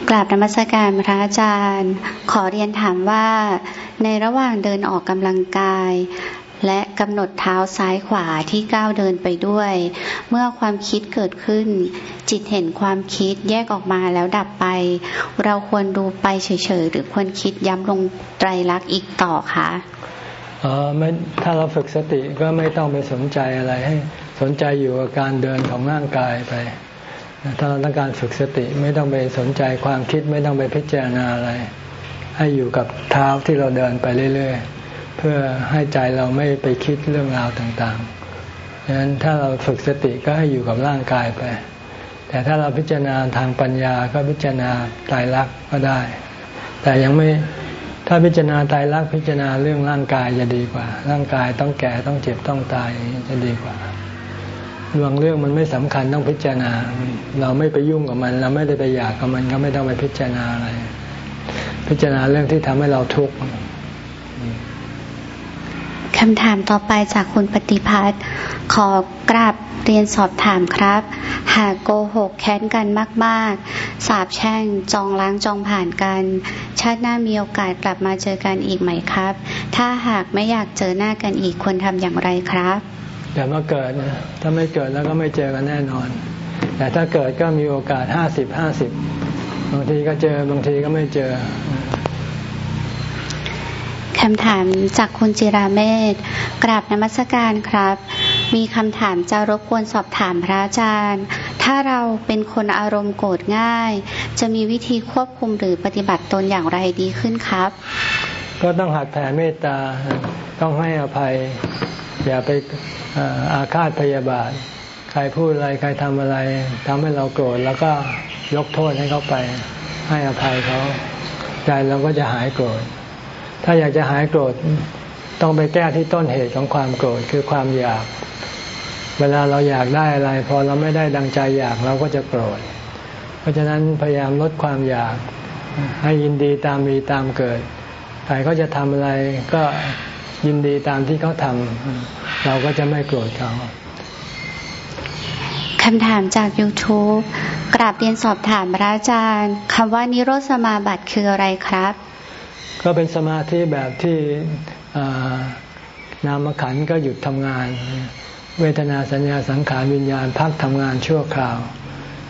กราบนมัสการพระอาจารย์ ขอเรียนถามว่า ในระหว่างเดินออกกำลังกาย และกำหนดเท้าซ้ายขวาที่ก้าวเดินไปด้วย เมื่อความคิดเกิดขึ้น จิตเห็นความคิดแยกออกมาแล้วดับไป เราควรดูไปเฉยๆ หรือควรคิดย้ำลงไตรลักษณ์อีกต่อคะอ๋อไม่ถ้าเราฝึกสติก็ไม่ต้องไปสนใจอะไรให้ สนใจอยู่กับการเดินของร่างกายไป ถ้าเราต้องการฝึกสติไม่ต้องไปสนใจความคิดไม่ต้องไปพิจารณาอะไร ให้อยู่กับเท้าที่เราเดินไปเรื่อย ๆ เพื่อให้ใจเราไม่ไปคิดเรื่องราวต่างๆดังนั้นถ้าเราฝึกสติก็ให้อยู่กับร่างกายไป แต่ถ้าเราพิจารณาทางปัญญาก็พิจารณาตายรักก็ได้ แต่ยังไม่ถ้าพิจารณาตายรักพิจารณาเรื่องร่างกายจะดีกว่า ร่างกายต้องแก่ต้องเจ็บต้องตายจะดีกว่า บางเรื่องมันไม่สำคัญต้องพิจารณา เราไม่ไปยุ่งกับมัน เราไม่ได้ไปอยากกับมันก็ไม่ต้องไปพิจารณาอะไร พิจารณาเรื่องที่ทำให้เราทุกข์คำถามต่อไปจากคุณปฏิพัฒน์ขอกราบเรียนสอบถามครับ หากโกหกแค้นกันมากๆ สาบแช่งจองล้างจองผ่านกัน ชาติหน้ามีโอกาสกลับมาเจอกันอีกไหมครับ ถ้าหากไม่อยากเจอหน้ากันอีกควรทำอย่างไรครับ อย่ามาเกิดนะถ้าไม่เกิดแล้วก็ไม่เจอกันแน่นอน แต่ถ้าเกิดก็มีโอกาสห้าสิบห้าสิบบางทีก็เจอบางทีก็ไม่เจอคำถามจากคุณจิราเมศกราบนมัสการครับ มีคำถามจะรบกวนสอบถามพระอาจารย์ ถ้าเราเป็นคนอารมณ์โกรธง่าย จะมีวิธีควบคุมหรือปฏิบัติตนอย่างไรดีขึ้นครับ ก็ต้องหัดแผ่เมตตา ต้องให้อภัย อย่าไปอาฆาตพยาบาท ใครพูดอะไรใครทำอะไรทำให้เราโกรธแล้วก็ยกโทษให้เขาไป ให้อภัยเขาใจเราก็จะหายโกรธ ถ้าอยากจะหายโกรธต้องไปแก้ที่ต้นเหตุของความโกรธคือความอยาก เวลาเราอยากได้อะไร พอเราไม่ได้ดังใจอยากเราก็จะโกรธ เพราะฉะนั้นพยายามลดความอยาก ให้ยินดีตามมีตามเกิด ใครเขาจะทำอะไรก็ ยินดีตามที่เขาทำเราก็จะไม่โกรธเขาคำถามจาก YouTube กราบเรียนสอบถามพระอาจารย์คำว่านิโรธสมาบัติคืออะไรครับ ก็เป็นสมาธิแบบที่นามขันก็หยุดทำงาน เวทนาสัญญาสังขารวิญญาณพักทำงานชั่วคราว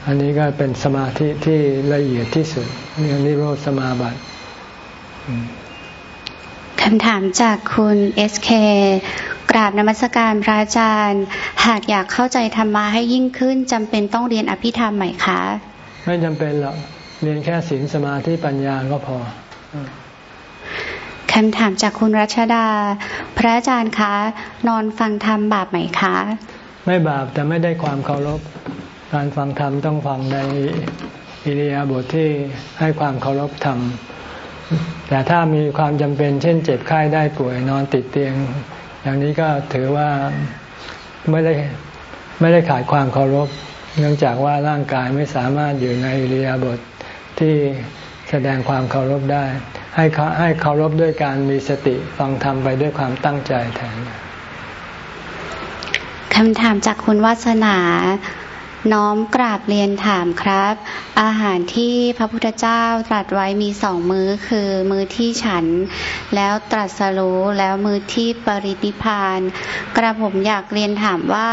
อันนี้ก็เป็นสมาธิที่ละเอียดที่สุดเรียกนิโรธสมาบัติ คำถามจากคุณเอสเคกราบนมัสการพระอาจารย์ หากอยากเข้าใจธรรมะให้ยิ่งขึ้นจำเป็นต้องเรียนอภิธรรมไหมคะ ไม่จำเป็นหรอก เรียนแค่ศีลสมาธิปัญญาก็พอคำถามจากคุณรัชดา พระอาจารย์คะ นอนฟังธรรมบาปไหมคะ ไม่บาปแต่ไม่ได้ความเคารพ การฟังธรรมต้องฟังในอิริยาบถทที่ให้ความเคารพธรรม แต่ถ้ามีความจำเป็น เช่น เจ็บไข้ได้ป่วยนอนติดเตียง อย่างนี้ก็ถือว่าไม่ได้ไม่ได้ขาดความเคารพ เนื่องจากว่าร่างกายไม่สามารถอยู่ในอิริยาบถทที่แสดงความเคารพได้ ให้ให้เคารพด้วยการมีสติฟังธรรมไปด้วยความตั้งใจแทนคำถามจากคุณวัสนา น้อมกราบเรียนถามครับ อาหารที่พระพุทธเจ้าตรัสไว้มีสองมื้อคือมื้อที่ฉัน แล้วตรัสรู้แล้วมื้อที่ปรินิพาน กระผมอยากเรียนถามว่า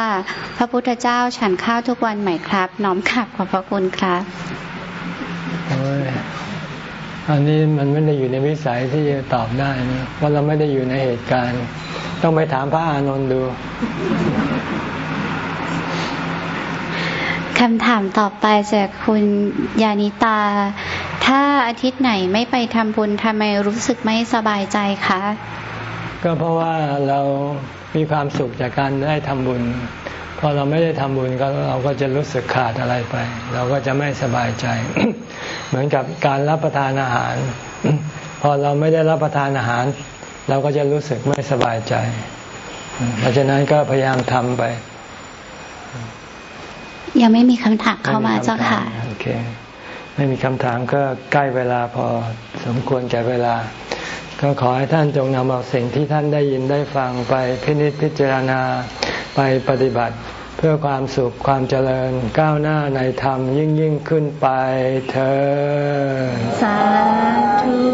พระพุทธเจ้าฉันข้าวทุกวันไหมครับ น้อมขับขอบพระคุณครับอันนี้มันไม่ได้อยู่ในวิสัยที่จะตอบได้นะเพราะเราไม่ได้อยู่ในเหตุการณ์ ต้องไปถามพระอานนท์ดู คำถามต่อไปจากคุณยานิตา ถ้าอาทิตย์ไหนไม่ไปทำบุญทำไมรู้สึกไม่สบายใจคะ ก็เพราะว่าเรามีความสุขจากการได้ทำบุญ พอเราไม่ได้ทำบุญก็เราก็จะรู้สึกขาดอะไรไป เราก็จะไม่สบายใจ เหมือนกับการรับประทานอาหาร พอเราไม่ได้รับประทานอาหาร เราก็จะรู้สึกไม่สบายใจ เพราะฉะนั้นก็พยายามทำไป ยังไม่มีคำถามเข้ามาเจ้าค่ะโอเคไม่มีคำถามก็ใกล้เวลาพอสมควรแก่เวลา ก็ขอให้ท่านจงนำเอาสิ่งที่ท่านได้ยินได้ฟังไปพินิจพิจารณาไปปฏิบัติ เพื่อความสุขความเจริญก้าวหน้าในธรรมยิ่งยิ่งขึ้นไปเธอสาธุ